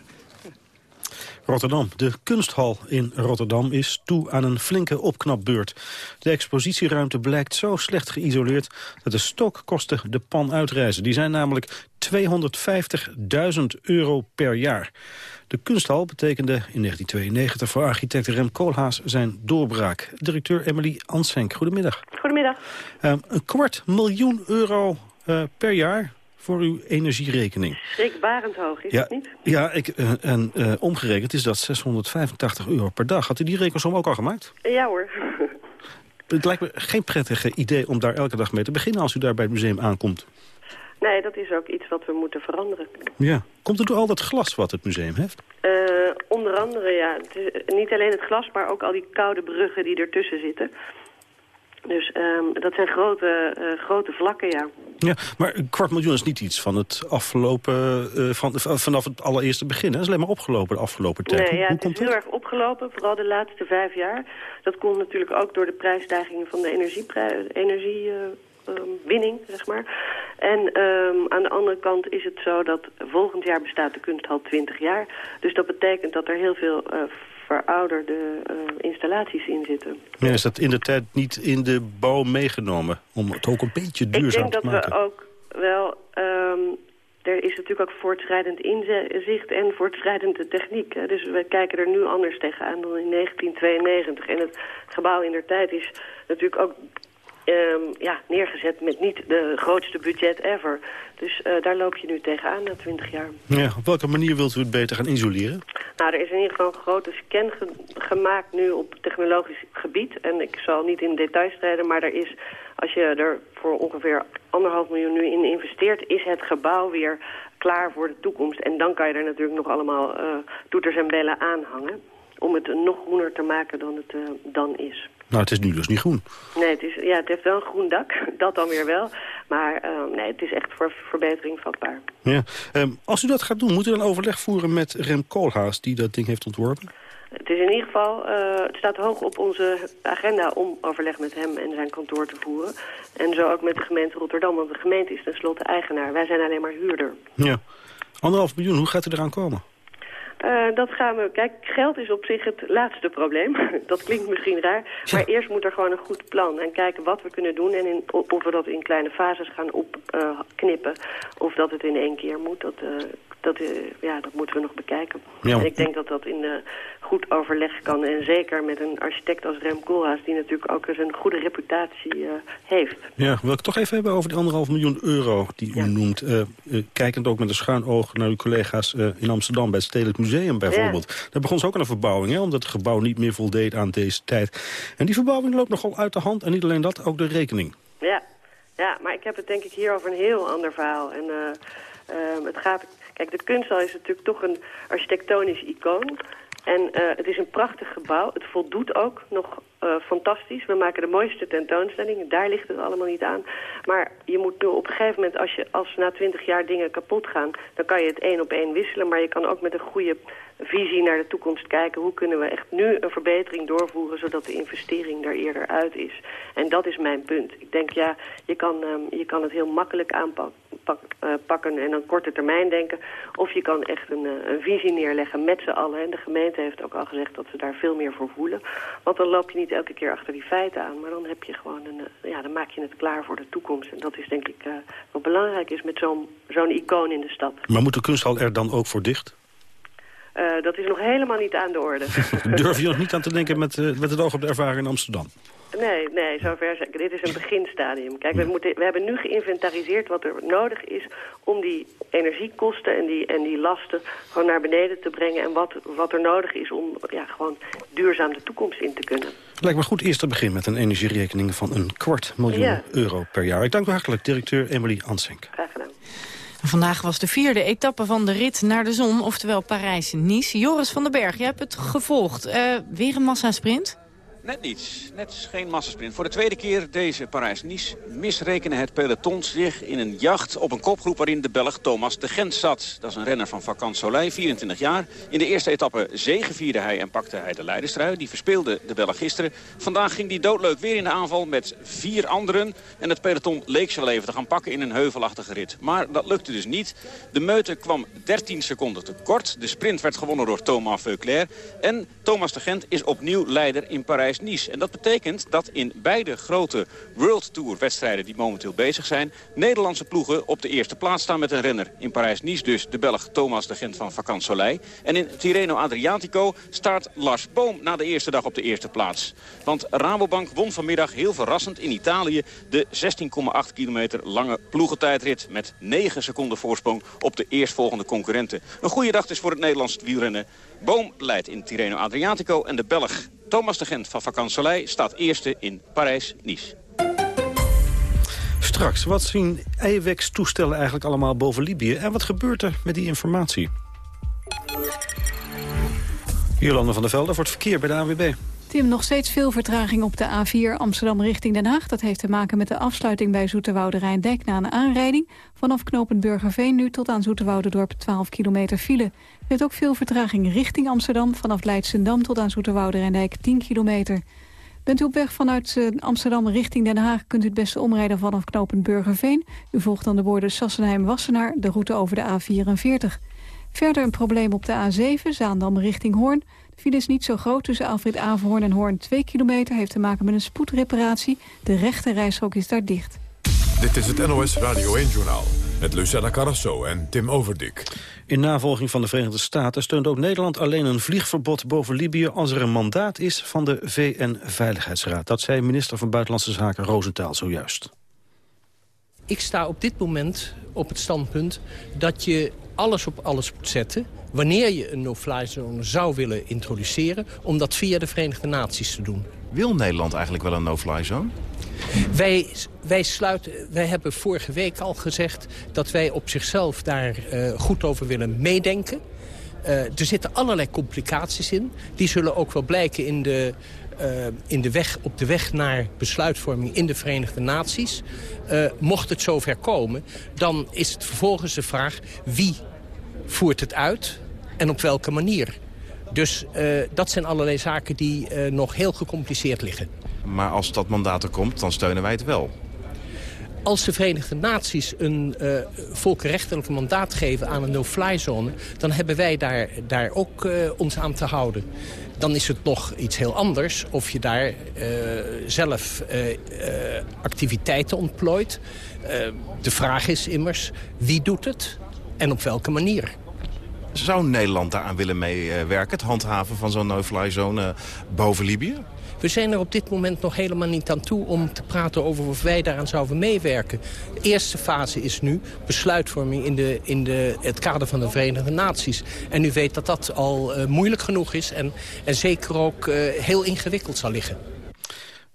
Rotterdam. De kunsthal in Rotterdam is toe aan een flinke opknapbeurt. De expositieruimte blijkt zo slecht geïsoleerd... dat de stokkosten de pan uitreizen. Die zijn namelijk 250.000 euro per jaar. De kunsthal betekende in 1992 voor architect Rem Koolhaas zijn doorbraak. Directeur Emily Ansenk, goedemiddag. Goedemiddag. Um, een kwart miljoen euro uh, per jaar voor uw energierekening. Schrikbarend hoog, is ja, het niet? Ja, ik, uh, en uh, omgerekend is dat 685 euro per dag. Had u die rekensom ook al gemaakt? Ja hoor. Het lijkt me geen prettige idee om daar elke dag mee te beginnen... als u daar bij het museum aankomt. Nee, dat is ook iets wat we moeten veranderen. Ja. Komt het door al dat glas wat het museum heeft? Uh, onder andere, ja. Het is niet alleen het glas, maar ook al die koude bruggen die ertussen zitten. Dus um, dat zijn grote, uh, grote vlakken, ja. Ja, maar een kwart miljoen is niet iets van het afgelopen, uh, van, vanaf het allereerste begin. Het is alleen maar opgelopen de afgelopen tijd. Nee, ja, het is heel erg opgelopen, vooral de laatste vijf jaar. Dat komt natuurlijk ook door de prijsstijgingen van de energiewinning, energie, uh, zeg maar. En um, aan de andere kant is het zo dat volgend jaar bestaat de kunsthal 20 jaar. Dus dat betekent dat er heel veel verouderde uh, installaties in zitten. Ja, is dat in de tijd niet in de bouw meegenomen? Om het ook een beetje duurzaam te maken? Ik denk dat we ook wel... Um, er is natuurlijk ook voortschrijdend inzicht en voortschrijdende techniek. Hè. Dus we kijken er nu anders tegenaan dan in 1992. En het gebouw in der tijd is natuurlijk ook um, ja, neergezet met niet de grootste budget ever. Dus uh, daar loop je nu tegenaan na 20 jaar. Ja, op welke manier wilt u het beter gaan isoleren? Nou, er is in ieder geval een grote scan ge gemaakt nu op technologisch gebied. En ik zal niet in details treden, maar er is, als je er voor ongeveer anderhalf miljoen nu in investeert... is het gebouw weer klaar voor de toekomst. En dan kan je er natuurlijk nog allemaal uh, toeters en bellen aanhangen... om het nog groener te maken dan het uh, dan is. Nou, het is nu dus niet groen. Nee, het, is, ja, het heeft wel een groen dak. *laughs* Dat dan weer wel. Maar uh, nee, het is echt voor verbetering vatbaar. Ja. Um, als u dat gaat doen, moet u dan overleg voeren met Rem Koolhaas... die dat ding heeft ontworpen? Het is in ieder geval, uh, het staat hoog op onze agenda om overleg met hem en zijn kantoor te voeren. En zo ook met de gemeente Rotterdam, want de gemeente is tenslotte eigenaar. Wij zijn alleen maar huurder. Ja. Anderhalf miljoen, hoe gaat u eraan komen? Uh, dat gaan we... Kijk, geld is op zich het laatste probleem. *laughs* dat klinkt misschien raar. Maar eerst moet er gewoon een goed plan. En kijken wat we kunnen doen. En in, of we dat in kleine fases gaan opknippen. Uh, of dat het in één keer moet. Dat, uh, dat, uh, ja, dat moeten we nog bekijken. Ja. En ik denk dat dat in uh, goed overleg kan. En zeker met een architect als Rem Koolhaas... die natuurlijk ook eens een goede reputatie heeft. Ja, wil ik toch even hebben over die anderhalf miljoen euro die u noemt. kijkend ook met een schuin oog naar uw collega's in Amsterdam... bij het Stedelijk Museum bijvoorbeeld. Ja. Daar begon ze ook aan een verbouwing, hè, omdat het gebouw niet meer voldeed aan deze tijd. En die verbouwing loopt nogal uit de hand. En niet alleen dat, ook de rekening. Ja, ja maar ik heb het denk ik hier over een heel ander verhaal. En het gaat Kijk, de kunsthal is natuurlijk toch een architectonisch icoon. En uh, het is een prachtig gebouw. Het voldoet ook nog uh, fantastisch. We maken de mooiste tentoonstellingen. Daar ligt het allemaal niet aan. Maar je moet op een gegeven moment, als, je, als na twintig jaar dingen kapot gaan... dan kan je het één op één wisselen. Maar je kan ook met een goede visie naar de toekomst kijken. Hoe kunnen we echt nu een verbetering doorvoeren... zodat de investering daar eerder uit is. En dat is mijn punt. Ik denk, ja, je kan, um, je kan het heel makkelijk aanpakken. Pak, pakken en dan korte termijn denken. Of je kan echt een, uh, een visie neerleggen met z'n allen. En de gemeente heeft ook al gezegd dat ze daar veel meer voor voelen. Want dan loop je niet elke keer achter die feiten aan. Maar dan heb je gewoon een, uh, ja, dan maak je het klaar voor de toekomst. En dat is denk ik wat belangrijk is met zo'n zo'n icoon in de stad. Maar moet de kunsthal er dan ook voor dicht? Uh, dat is nog helemaal niet aan de orde. *laughs* *laughs* Durf je nog niet aan te denken met, uh, met het oog op de ervaring in Amsterdam? Nee, nee, zover zeg ik. Dit is een beginstadium. Kijk, we, moeten, we hebben nu geïnventariseerd wat er nodig is om die energiekosten en die, en die lasten gewoon naar beneden te brengen. En wat, wat er nodig is om ja, gewoon duurzaam de toekomst in te kunnen. Lijkt me goed eerst te beginnen met een energierekening van een kwart miljoen ja. euro per jaar. Ik dank u hartelijk, directeur Emily Ansink. Graag gedaan. Vandaag was de vierde etappe van de rit naar de zon, oftewel Parijs-Nice. Joris van den Berg, jij hebt het gevolgd. Uh, weer een massasprint? Net niet. Net geen massasprint. Voor de tweede keer deze Parijs-Nice misrekenen het peloton zich in een jacht op een kopgroep waarin de Belg Thomas de Gent zat. Dat is een renner van Vakant Soleil, 24 jaar. In de eerste etappe zegevierde hij en pakte hij de leiderstrui. Die verspeelde de Belg gisteren. Vandaag ging die doodleuk weer in de aanval met vier anderen. En het peloton leek ze wel even te gaan pakken in een heuvelachtige rit. Maar dat lukte dus niet. De meute kwam 13 seconden te kort. De sprint werd gewonnen door Thomas Veuclair. En Thomas de Gent is opnieuw leider in Parijs. Nice. En dat betekent dat in beide grote World Tour wedstrijden die momenteel bezig zijn... Nederlandse ploegen op de eerste plaats staan met een renner. In Parijs-Nice dus de Belg Thomas de Gent van Vakant Soleil. En in Tirreno Adriatico staat Lars Boom na de eerste dag op de eerste plaats. Want Rabobank won vanmiddag heel verrassend in Italië... de 16,8 kilometer lange ploegentijdrit... met 9 seconden voorsprong op de eerstvolgende concurrenten. Een goede dag dus voor het Nederlandse wielrennen. Boom leidt in Tirreno Adriatico en de Belg Thomas de Gent van Vakant staat eerste in Parijs-Nice. Straks, wat zien AWACS-toestellen eigenlijk allemaal boven Libië? En wat gebeurt er met die informatie? Jolande van der Velde voor het verkeer bij de ANWB. Tim, nog steeds veel vertraging op de A4 Amsterdam richting Den Haag. Dat heeft te maken met de afsluiting bij Zoeterwoude Rijndijk na een aanrijding. Vanaf knooppunt Burgerveen nu tot aan Zoeterwoude-dorp 12 kilometer file. Heeft ook veel vertraging richting Amsterdam. Vanaf Leidsendam tot aan Zoeterwoude Rijndijk 10 kilometer. Bent u op weg vanuit eh, Amsterdam richting Den Haag... kunt u het beste omrijden vanaf knooppunt Burgerveen. U volgt dan de borden Sassenheim-Wassenaar, de route over de A44. Verder een probleem op de A7, Zaandam richting Hoorn. De file is niet zo groot tussen Alfred Averhoorn en Hoorn. 2 kilometer heeft te maken met een spoedreparatie. De rechte reishok is daar dicht. Dit is het NOS Radio 1-journaal met Lucella Carrasso en Tim Overdik. In navolging van de Verenigde Staten steunt ook Nederland alleen een vliegverbod boven Libië als er een mandaat is van de VN-veiligheidsraad. Dat zei minister van Buitenlandse Zaken Rosenthal zojuist. Ik sta op dit moment op het standpunt dat je alles op alles moet zetten... wanneer je een no-fly zone zou willen introduceren... om dat via de Verenigde Naties te doen. Wil Nederland eigenlijk wel een no-fly zone? Wij, wij, sluiten, wij hebben vorige week al gezegd dat wij op zichzelf daar uh, goed over willen meedenken. Uh, er zitten allerlei complicaties in. Die zullen ook wel blijken in de, uh, in de weg, op de weg naar besluitvorming in de Verenigde Naties. mocht het zover komen, dan is het vervolgens de vraag wie voert het uit en op welke manier. Dus dat zijn allerlei zaken die nog heel gecompliceerd liggen. Maar als dat mandaat er komt, dan steunen wij het wel. Als de Verenigde Naties een uh, volkenrechtelijk mandaat geven aan een no-fly zone... dan hebben wij daar, daar ook ons aan te houden. Dan is het nog iets heel anders of je daar zelf activiteiten ontplooit. de vraag is immers, wie doet het en op welke manier? Zou Nederland daaraan willen meewerken, het handhaven van zo'n no-fly zone boven Libië? We zijn er op dit moment nog helemaal niet aan toe om te praten over of wij daaraan zouden meewerken. De eerste fase is nu besluitvorming in, de, in de, het kader van de Verenigde Naties. En u weet dat dat al uh, moeilijk genoeg is en, en zeker ook uh, heel ingewikkeld zal liggen.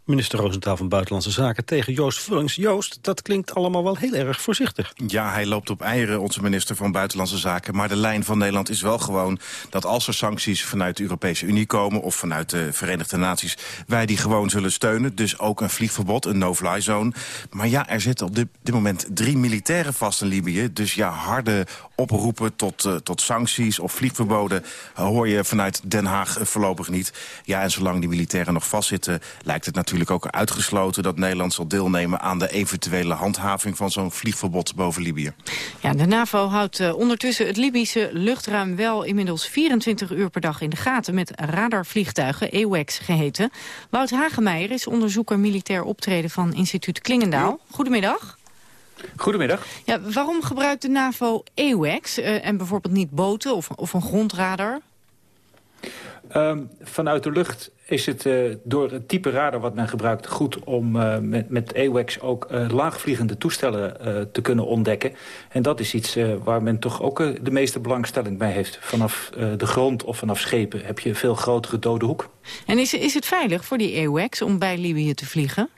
Minister Roosentaal van Buitenlandse Zaken tegen Joost Vullings. Joost, dat klinkt allemaal wel heel erg voorzichtig. Ja, hij loopt op eieren, onze minister van Buitenlandse Zaken. Maar de lijn van Nederland is wel gewoon dat als er sancties vanuit de Europese Unie komen... of vanuit de Verenigde Naties, wij die gewoon zullen steunen. Dus ook een vliegverbod, een no-fly zone. Maar ja, er zitten op dit, moment drie militairen vast in Libië. Dus ja, harde oproepen tot, uh, tot sancties of vliegverboden... hoor je vanuit Den Haag voorlopig niet. Ja, en zolang die militairen nog vastzitten, lijkt het natuurlijk natuurlijk ook uitgesloten dat Nederland zal deelnemen aan de eventuele handhaving van zo'n vliegverbod boven Libië. Ja, de NAVO houdt uh, ondertussen het Libische luchtruim wel inmiddels 24 uur per dag in de gaten met radarvliegtuigen, AWACS geheten. Wout Hagemeijer is onderzoeker militair optreden van instituut Klingendaal. Goedemiddag. Goedemiddag. Ja, waarom gebruikt de NAVO AWACS uh, en bijvoorbeeld niet boten of, of een grondradar? Um, vanuit de lucht is het uh, door het type radar wat men gebruikt goed om uh, met, met AWACS ook uh, laagvliegende toestellen te kunnen ontdekken. En dat is iets waar men toch ook de meeste belangstelling bij heeft. Vanaf de grond of vanaf schepen heb je een veel grotere dode hoek. En is, is het veilig voor die AWACS om bij Libië te vliegen?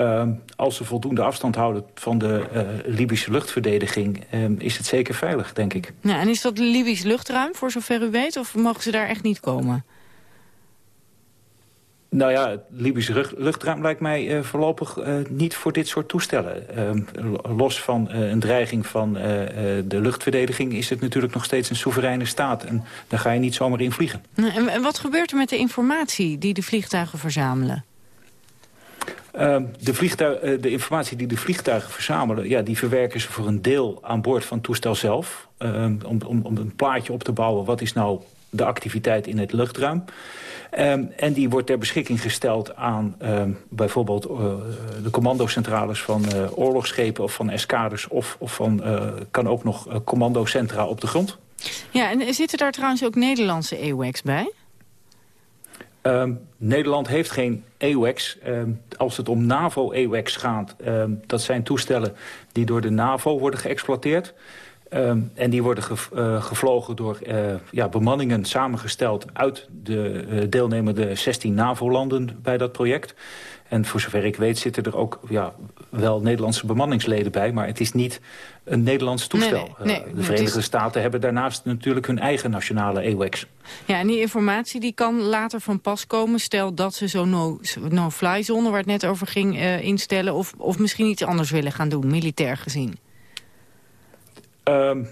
Uh, als ze voldoende afstand houden van de uh, Libische luchtverdediging... Uh, is het zeker veilig, denk ik. Ja, en is dat Libisch luchtruim, voor zover u weet? Of mogen ze daar echt niet komen? Nou ja, het Libische luchtruim lijkt mij uh, voorlopig niet voor dit soort toestellen. Ehm, los van een dreiging van de luchtverdediging... is het natuurlijk nog steeds een soevereine staat. En daar ga je niet zomaar in vliegen. En, en wat gebeurt er met de informatie die de vliegtuigen verzamelen? Uh, de, vliegtuig, uh, de, informatie die de vliegtuigen verzamelen... Ja, die verwerken ze voor een deel aan boord van het toestel zelf. Uh, om, om, om, een plaatje op te bouwen. Wat is nou de activiteit in het luchtruim? Um, en die wordt ter beschikking gesteld aan bijvoorbeeld uh, de commandocentrales van uh, oorlogsschepen of van eskaders. Of, of van, kan ook nog commandocentra op de grond. Ja, en zitten daar trouwens ook Nederlandse AWACS bij? Um, Nederland heeft geen AWACS. Um, als het om NAVO-AWACS gaat, um, dat zijn toestellen die door de NAVO worden geëxploiteerd. En die worden ge uh, gevlogen door uh, ja, bemanningen samengesteld uit de uh, deelnemende 16 NAVO-landen bij dat project. En voor zover ik weet zitten er ook ja, wel Nederlandse bemanningsleden bij... maar het is niet een Nederlands toestel. Nee, nee, de Verenigde Staten hebben daarnaast natuurlijk hun eigen nationale AWACS. Ja, en die informatie die kan later van pas komen. Stel dat ze zo'n no-fly zone, waar het net over ging, uh, instellen... Of, of misschien iets anders willen gaan doen, militair gezien. Um,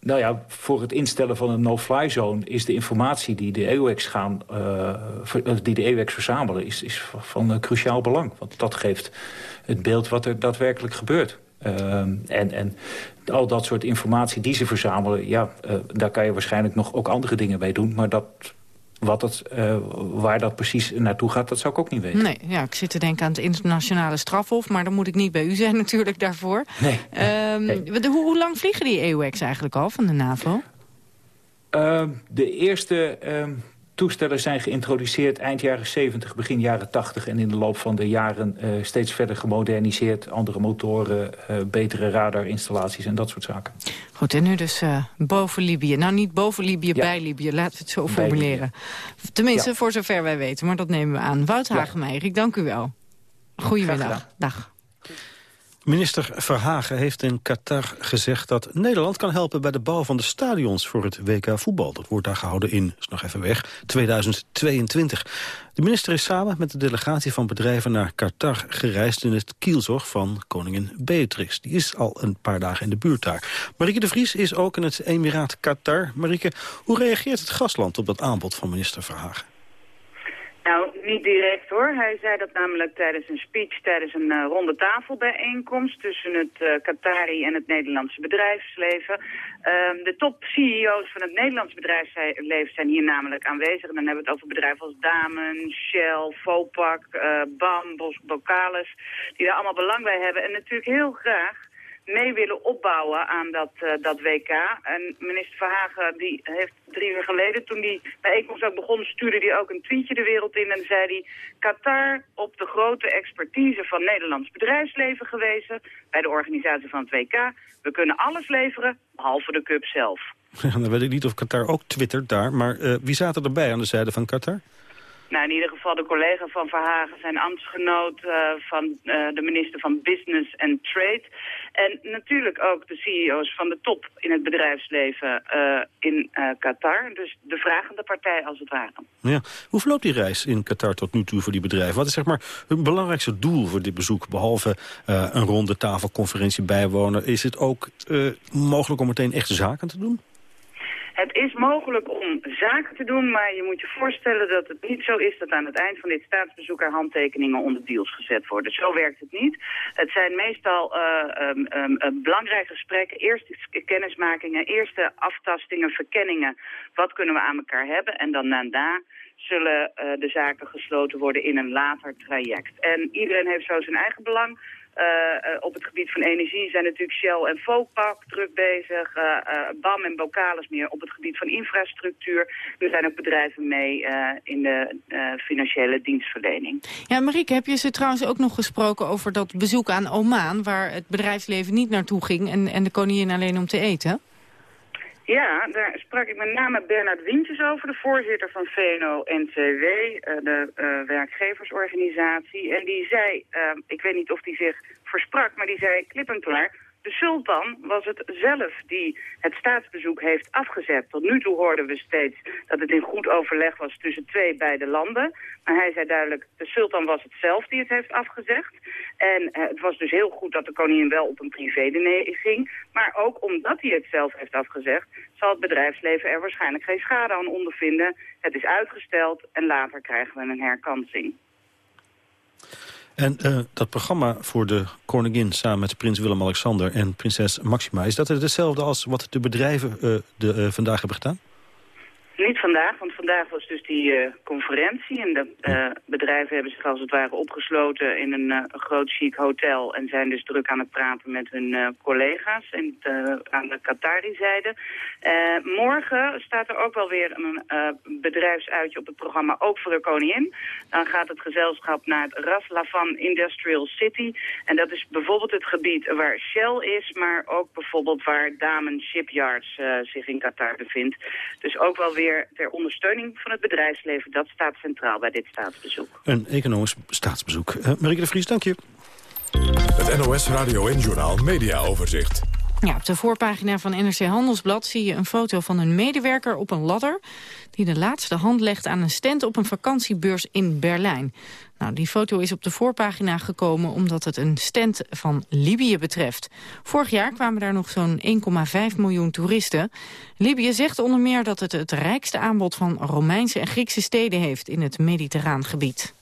nou ja, voor het instellen van een no-fly zone... is de informatie die de EUX, gaan, uh, die de EUX verzamelen is, is van uh, cruciaal belang. Want dat geeft het beeld wat er daadwerkelijk gebeurt. Uh, en, en al dat soort informatie die ze verzamelen... ja, daar kan je waarschijnlijk nog ook andere dingen mee doen. Maar dat wat het, uh, waar dat precies naartoe gaat, dat zou ik ook niet weten. Nee, ja, ik zit te denken aan het internationale strafhof... maar dan moet ik niet bij u zijn *laughs* natuurlijk daarvoor. Nee. Um, hoe, hoe, lang vliegen die EUX eigenlijk al van de NAVO? Uh, de eerste uh, toestellen zijn geïntroduceerd eind jaren 70, begin jaren 80... en in de loop van de jaren uh, steeds verder gemoderniseerd. Andere motoren, uh, betere radarinstallaties en dat soort zaken. Goed, en nu dus uh, boven Libië. Nou, niet boven Libië, ja. bij Libië. Laten we het zo formuleren. Tenminste, ja. voor zover wij weten, maar dat nemen we aan. Wout Hagemeijer, ik dank u wel. Goedemiddag. Dag. Minister Verhagen heeft in Qatar gezegd dat Nederland kan helpen bij de bouw van de stadions voor het WK voetbal. Dat wordt daar gehouden in, is even weg, 2022. De minister is samen met de delegatie van bedrijven naar Qatar gereisd in het kielzorg van koningin Beatrix. Die is al een paar dagen in de buurt daar. Marieke de Vries is ook in het Emiraat Qatar. Marieke, hoe reageert het gastland op dat aanbod van minister Verhagen? Nou, niet direct hoor. Hij zei dat namelijk tijdens een speech, tijdens een uh, ronde tafelbijeenkomst tussen het uh, Qatari en het Nederlandse bedrijfsleven. Uh, de top-CEO's van het Nederlandse bedrijfsleven zijn hier namelijk aanwezig. En dan hebben we het over bedrijven als Damen, Shell, Vopak, uh, BAM, Bocalis, die daar allemaal belang bij hebben. En natuurlijk heel graag mee willen opbouwen aan dat, uh, dat WK. En minister Verhagen die heeft drie uur geleden, toen die bijeenkomst ook begon, stuurde hij ook een tweetje de wereld in en zei hij... Qatar op de grote expertise van Nederlands bedrijfsleven gewezen bij de organisatie van het WK. We kunnen alles leveren, behalve de cup zelf. *laughs* Ja, dan weet ik niet of Qatar ook twittert daar, maar uh, wie zaten erbij aan de zijde van Qatar? Nou, in ieder geval de collega van Verhagen, zijn ambtsgenoot uh, van uh, de minister van Business and Trade. En natuurlijk ook de CEO's van de top in het bedrijfsleven uh, in Qatar. Dus de vragende partij als het ware. Ja. Hoe verloopt die reis in Qatar tot nu toe voor die bedrijven? Wat is zeg maar hun belangrijkste doel voor dit bezoek? Behalve een ronde tafelconferentie bijwonen. Is het ook mogelijk om meteen echte zaken te doen? Het is mogelijk om zaken te doen, maar je moet je voorstellen dat het niet zo is dat aan het eind van dit staatsbezoek er handtekeningen onder deals gezet worden. Zo werkt het niet. Het zijn meestal uh, um, um, belangrijke gesprekken, eerste kennismakingen, eerste aftastingen, verkenningen. Wat kunnen we aan elkaar hebben? En dan daarna zullen uh, de zaken gesloten worden in een later traject. En iedereen heeft zo zijn eigen belang. Uh, uh, op het gebied van energie zijn natuurlijk Shell en Vopak druk bezig. Uh, BAM en Bocalis meer op het gebied van infrastructuur. Er zijn ook bedrijven mee in de financiële dienstverlening. Ja, Marieke, heb je ze trouwens ook nog gesproken over dat bezoek aan Oman... waar het bedrijfsleven niet naartoe ging en, en de koningin alleen om te eten? Ja, daar sprak ik met name Bernard Wintjes over, de voorzitter van VNO-NCW, de uh, werkgeversorganisatie. En die zei, uh, ik weet niet of hij zich versprak, maar die zei klip en klaar... De sultan was het zelf die het staatsbezoek heeft afgezet. Tot nu toe hoorden we steeds dat het in goed overleg was tussen twee beide landen. Maar hij zei duidelijk, de sultan was het zelf die het heeft afgezegd. En uh, het was dus heel goed dat de koningin wel op een privé-diner ging. Maar ook omdat hij het zelf heeft afgezegd, zal het bedrijfsleven er waarschijnlijk geen schade aan ondervinden. Het is uitgesteld en later krijgen we een herkansing. En uh, dat programma voor de koningin samen met prins Willem-Alexander en prinses Maxima... is dat het hetzelfde als wat de bedrijven uh, de, uh, vandaag hebben gedaan? Niet vandaag, want vandaag was dus die uh, conferentie. En de uh, bedrijven hebben zich als het ware opgesloten in een uh, groot chic hotel. En zijn dus druk aan het praten met hun collega's het, aan de Qatari-zijde. morgen staat er ook wel weer een bedrijfsuitje op het programma, ook voor de koningin. Dan gaat het gezelschap naar het Ras Lavan Industrial City. En dat is bijvoorbeeld het gebied waar Shell is, maar ook bijvoorbeeld waar Damen Shipyards zich in Qatar bevindt. Dus ook wel weer weer ter ondersteuning van het bedrijfsleven. Dat staat centraal bij dit staatsbezoek. Een economisch staatsbezoek. Uh, Marieke de Vries, dank je. Het NOS Radio en Journaal Media Overzicht. Ja, op de voorpagina van NRC Handelsblad zie je een foto van een medewerker op een ladder... die de laatste hand legt aan een stand op een vakantiebeurs in Berlijn. Nou, die foto is op de voorpagina gekomen omdat het een stand van Libië betreft. Vorig jaar kwamen daar nog zo'n 1,5 miljoen toeristen. Libië zegt onder meer dat het het rijkste aanbod van Romeinse en Griekse steden heeft in het mediterraan gebied.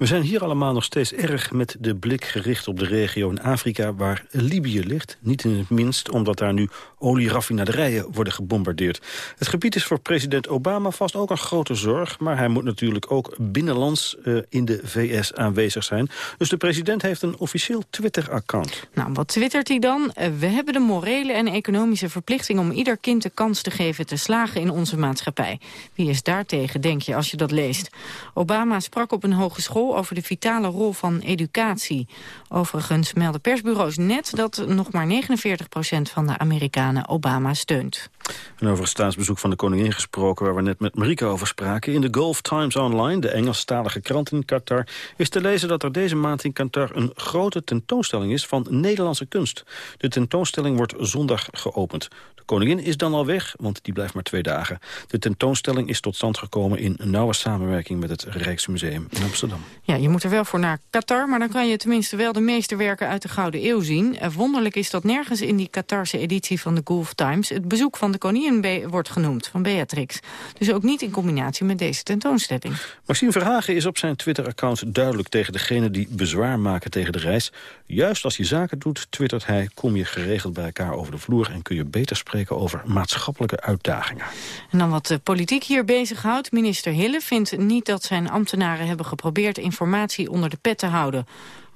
We zijn hier allemaal nog steeds erg met de blik gericht op de regio in Afrika waar Libië ligt. Niet in het minst omdat daar nu olieraffinaderijen worden gebombardeerd. Het gebied is voor president Obama vast ook een grote zorg, maar hij moet natuurlijk ook binnenlands uh, in de VS aanwezig zijn. Dus de president heeft een officieel Twitter-account. Nou, wat twittert hij dan? Uh, we hebben de morele en economische verplichting om ieder kind de kans te geven te slagen in onze maatschappij. Wie is daartegen, denk je, als je dat leest? Obama sprak op een hogeschool over de vitale rol van educatie. Overigens melden persbureaus net dat nog maar 49% van de Amerikanen Obama steunt. En over het staatsbezoek van de koningin gesproken... waar we net met Marike over spraken. In de Gulf Times Online, de Engelstalige krant in Qatar... is te lezen dat er deze maand in Qatar een grote tentoonstelling is... van Nederlandse kunst. De tentoonstelling wordt zondag geopend. Koningin is dan al weg, want die blijft maar twee dagen. De tentoonstelling is tot stand gekomen in nauwe samenwerking... met het Rijksmuseum in Amsterdam. Ja, je moet er wel voor naar Qatar, maar dan kan je tenminste wel de meeste werken uit de Gouden Eeuw zien. Uh, wonderlijk is dat nergens in die Qatarse editie van de Gulf Times het bezoek van de koningin wordt genoemd, van Beatrix. Dus ook niet in combinatie met deze tentoonstelling. Maxime Verhagen is op zijn Twitter-account duidelijk tegen degene die bezwaar maken tegen de reis. Juist als je zaken doet, twittert hij, kom je geregeld bij elkaar over de vloer en kun je beter spreken over maatschappelijke uitdagingen. En dan wat de politiek hier bezighoudt. Minister Hille vindt niet dat zijn ambtenaren hebben geprobeerd informatie onder de pet te houden.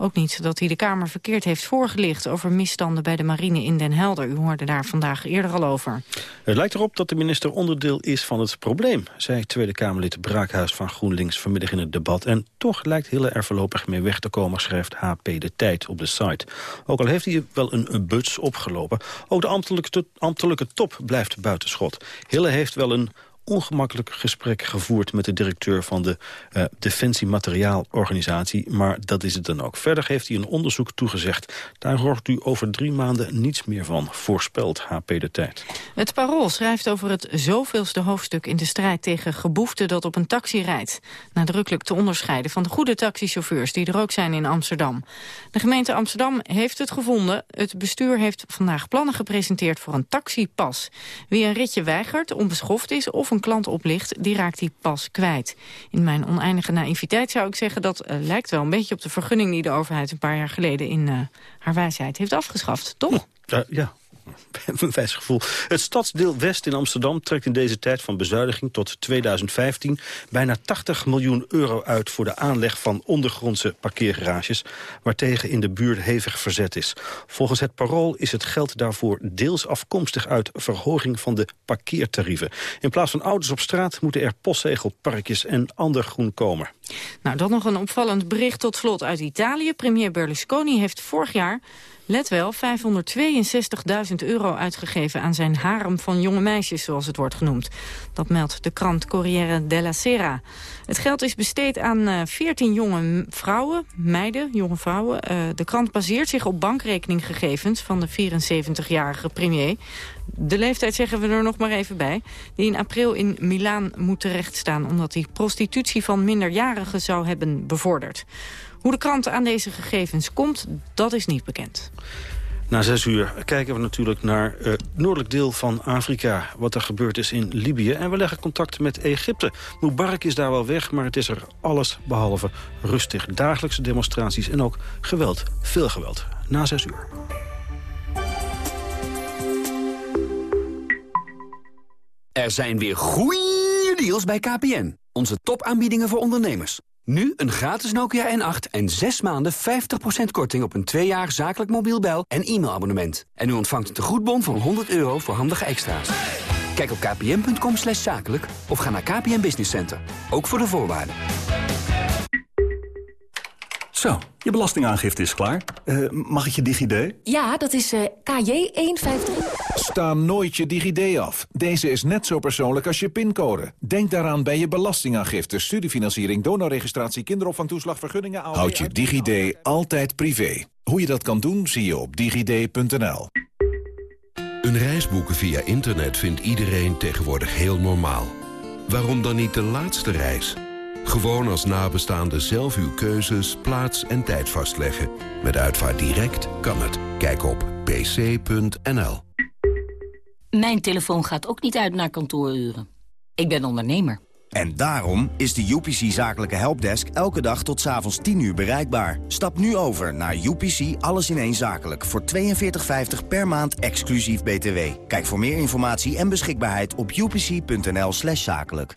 Ook niet dat hij de Kamer verkeerd heeft voorgelicht over misstanden bij de marine in Den Helder. U hoorde daar vandaag eerder al over. Het lijkt erop dat de minister onderdeel is van het probleem, zei Tweede Kamerlid Braakhuis van GroenLinks vanmiddag in het debat. En toch lijkt Hille er voorlopig mee weg te komen, schrijft HP De Tijd op de site. Ook al heeft hij wel een, buts opgelopen, ook de ambtelijke, ambtelijke top blijft buitenschot. Hille heeft wel een ongemakkelijk gesprek gevoerd met de directeur van de uh, Defensie Materiaalorganisatie. Maar dat is het dan ook. Verder heeft hij een onderzoek toegezegd. Daar hoort u over drie maanden niets meer van, voorspelt HP de Tijd. Het Parool schrijft over het zoveelste hoofdstuk in de strijd tegen geboefte dat op een taxi rijdt. Nadrukkelijk te onderscheiden van de goede taxichauffeurs die er ook zijn in Amsterdam. De gemeente Amsterdam heeft het gevonden. Het bestuur heeft vandaag plannen gepresenteerd voor een taxipas. Wie een ritje weigert, onbeschoft is of een klant oplicht, die raakt die pas kwijt. In mijn oneindige naïviteit zou ik zeggen dat uh, lijkt wel een beetje op de vergunning die de overheid een paar jaar geleden in uh, haar wijsheid heeft afgeschaft, toch? Ja, ja een *laughs* wijs gevoel. Het stadsdeel West in Amsterdam trekt in deze tijd van bezuiniging tot 2015 bijna 80 miljoen euro uit voor de aanleg van ondergrondse parkeergarages, waartegen in de buurt hevig verzet is. Volgens het parool is het geld daarvoor deels afkomstig uit verhoging van de parkeertarieven. In plaats van auto's op straat moeten er postzegelparkjes en ander groen komen. Nou, dan nog een opvallend bericht tot slot uit Italië. Premier Berlusconi heeft vorig jaar let wel, 562.000 euro uitgegeven aan zijn harem van jonge meisjes, zoals het wordt genoemd. Dat meldt de krant Corriere della Sera. Het geld is besteed aan 14 eh, jonge vrouwen, meiden, jonge vrouwen. Uh, de krant baseert zich op bankrekeninggegevens van de 74-jarige premier. De leeftijd zeggen we er nog maar even bij. Die in april in Milaan moet terechtstaan... omdat hij prostitutie van minderjarigen zou hebben bevorderd. Hoe de krant aan deze gegevens komt, dat is niet bekend. Na zes uur kijken we natuurlijk naar het noordelijk deel van Afrika. Wat er gebeurd is in Libië. En we leggen contact met Egypte. Mubarak is daar wel weg, maar het is er alles behalve rustig. Dagelijkse demonstraties en ook geweld. Veel geweld. Na zes uur. Er zijn weer goede deals bij KPN. Onze topaanbiedingen voor ondernemers. Nu een gratis Nokia N8 en 6 maanden 50% korting op een 2 jaar zakelijk mobiel bel- en e-mailabonnement. En u ontvangt een tegoedbon van 100 euro voor handige extra's. Kijk op kpn.com zakelijk of ga naar KPN Business Center. Ook voor de voorwaarden. Zo, je belastingaangifte is klaar. Uh, mag ik je DigiD? Ja, dat is uh, KJ153. Sta nooit je DigiD af. Deze is net zo persoonlijk als je pincode. Denk daaraan bij je belastingaangifte, studiefinanciering, donorregistratie, kinderopvangtoeslag, vergunningen... Houd je DigiD altijd privé. Hoe je dat kan doen, zie je op digid.nl. Een reis boeken via internet vindt iedereen tegenwoordig heel normaal. Waarom dan niet de laatste reis? Gewoon als nabestaande zelf uw keuzes, plaats en tijd vastleggen. Met Uitvaart Direct kan het. Kijk op pc.nl. Mijn telefoon gaat ook niet uit naar kantooruren. Ik ben ondernemer. En daarom is de UPC Zakelijke Helpdesk elke dag tot s'avonds 10 uur bereikbaar. Stap nu over naar UPC Alles in één Zakelijk voor 42,50 per maand exclusief BTW. Kijk voor meer informatie en beschikbaarheid op upc.nl slash zakelijk.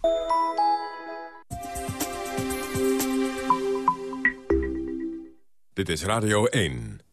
Dit is Radio 1.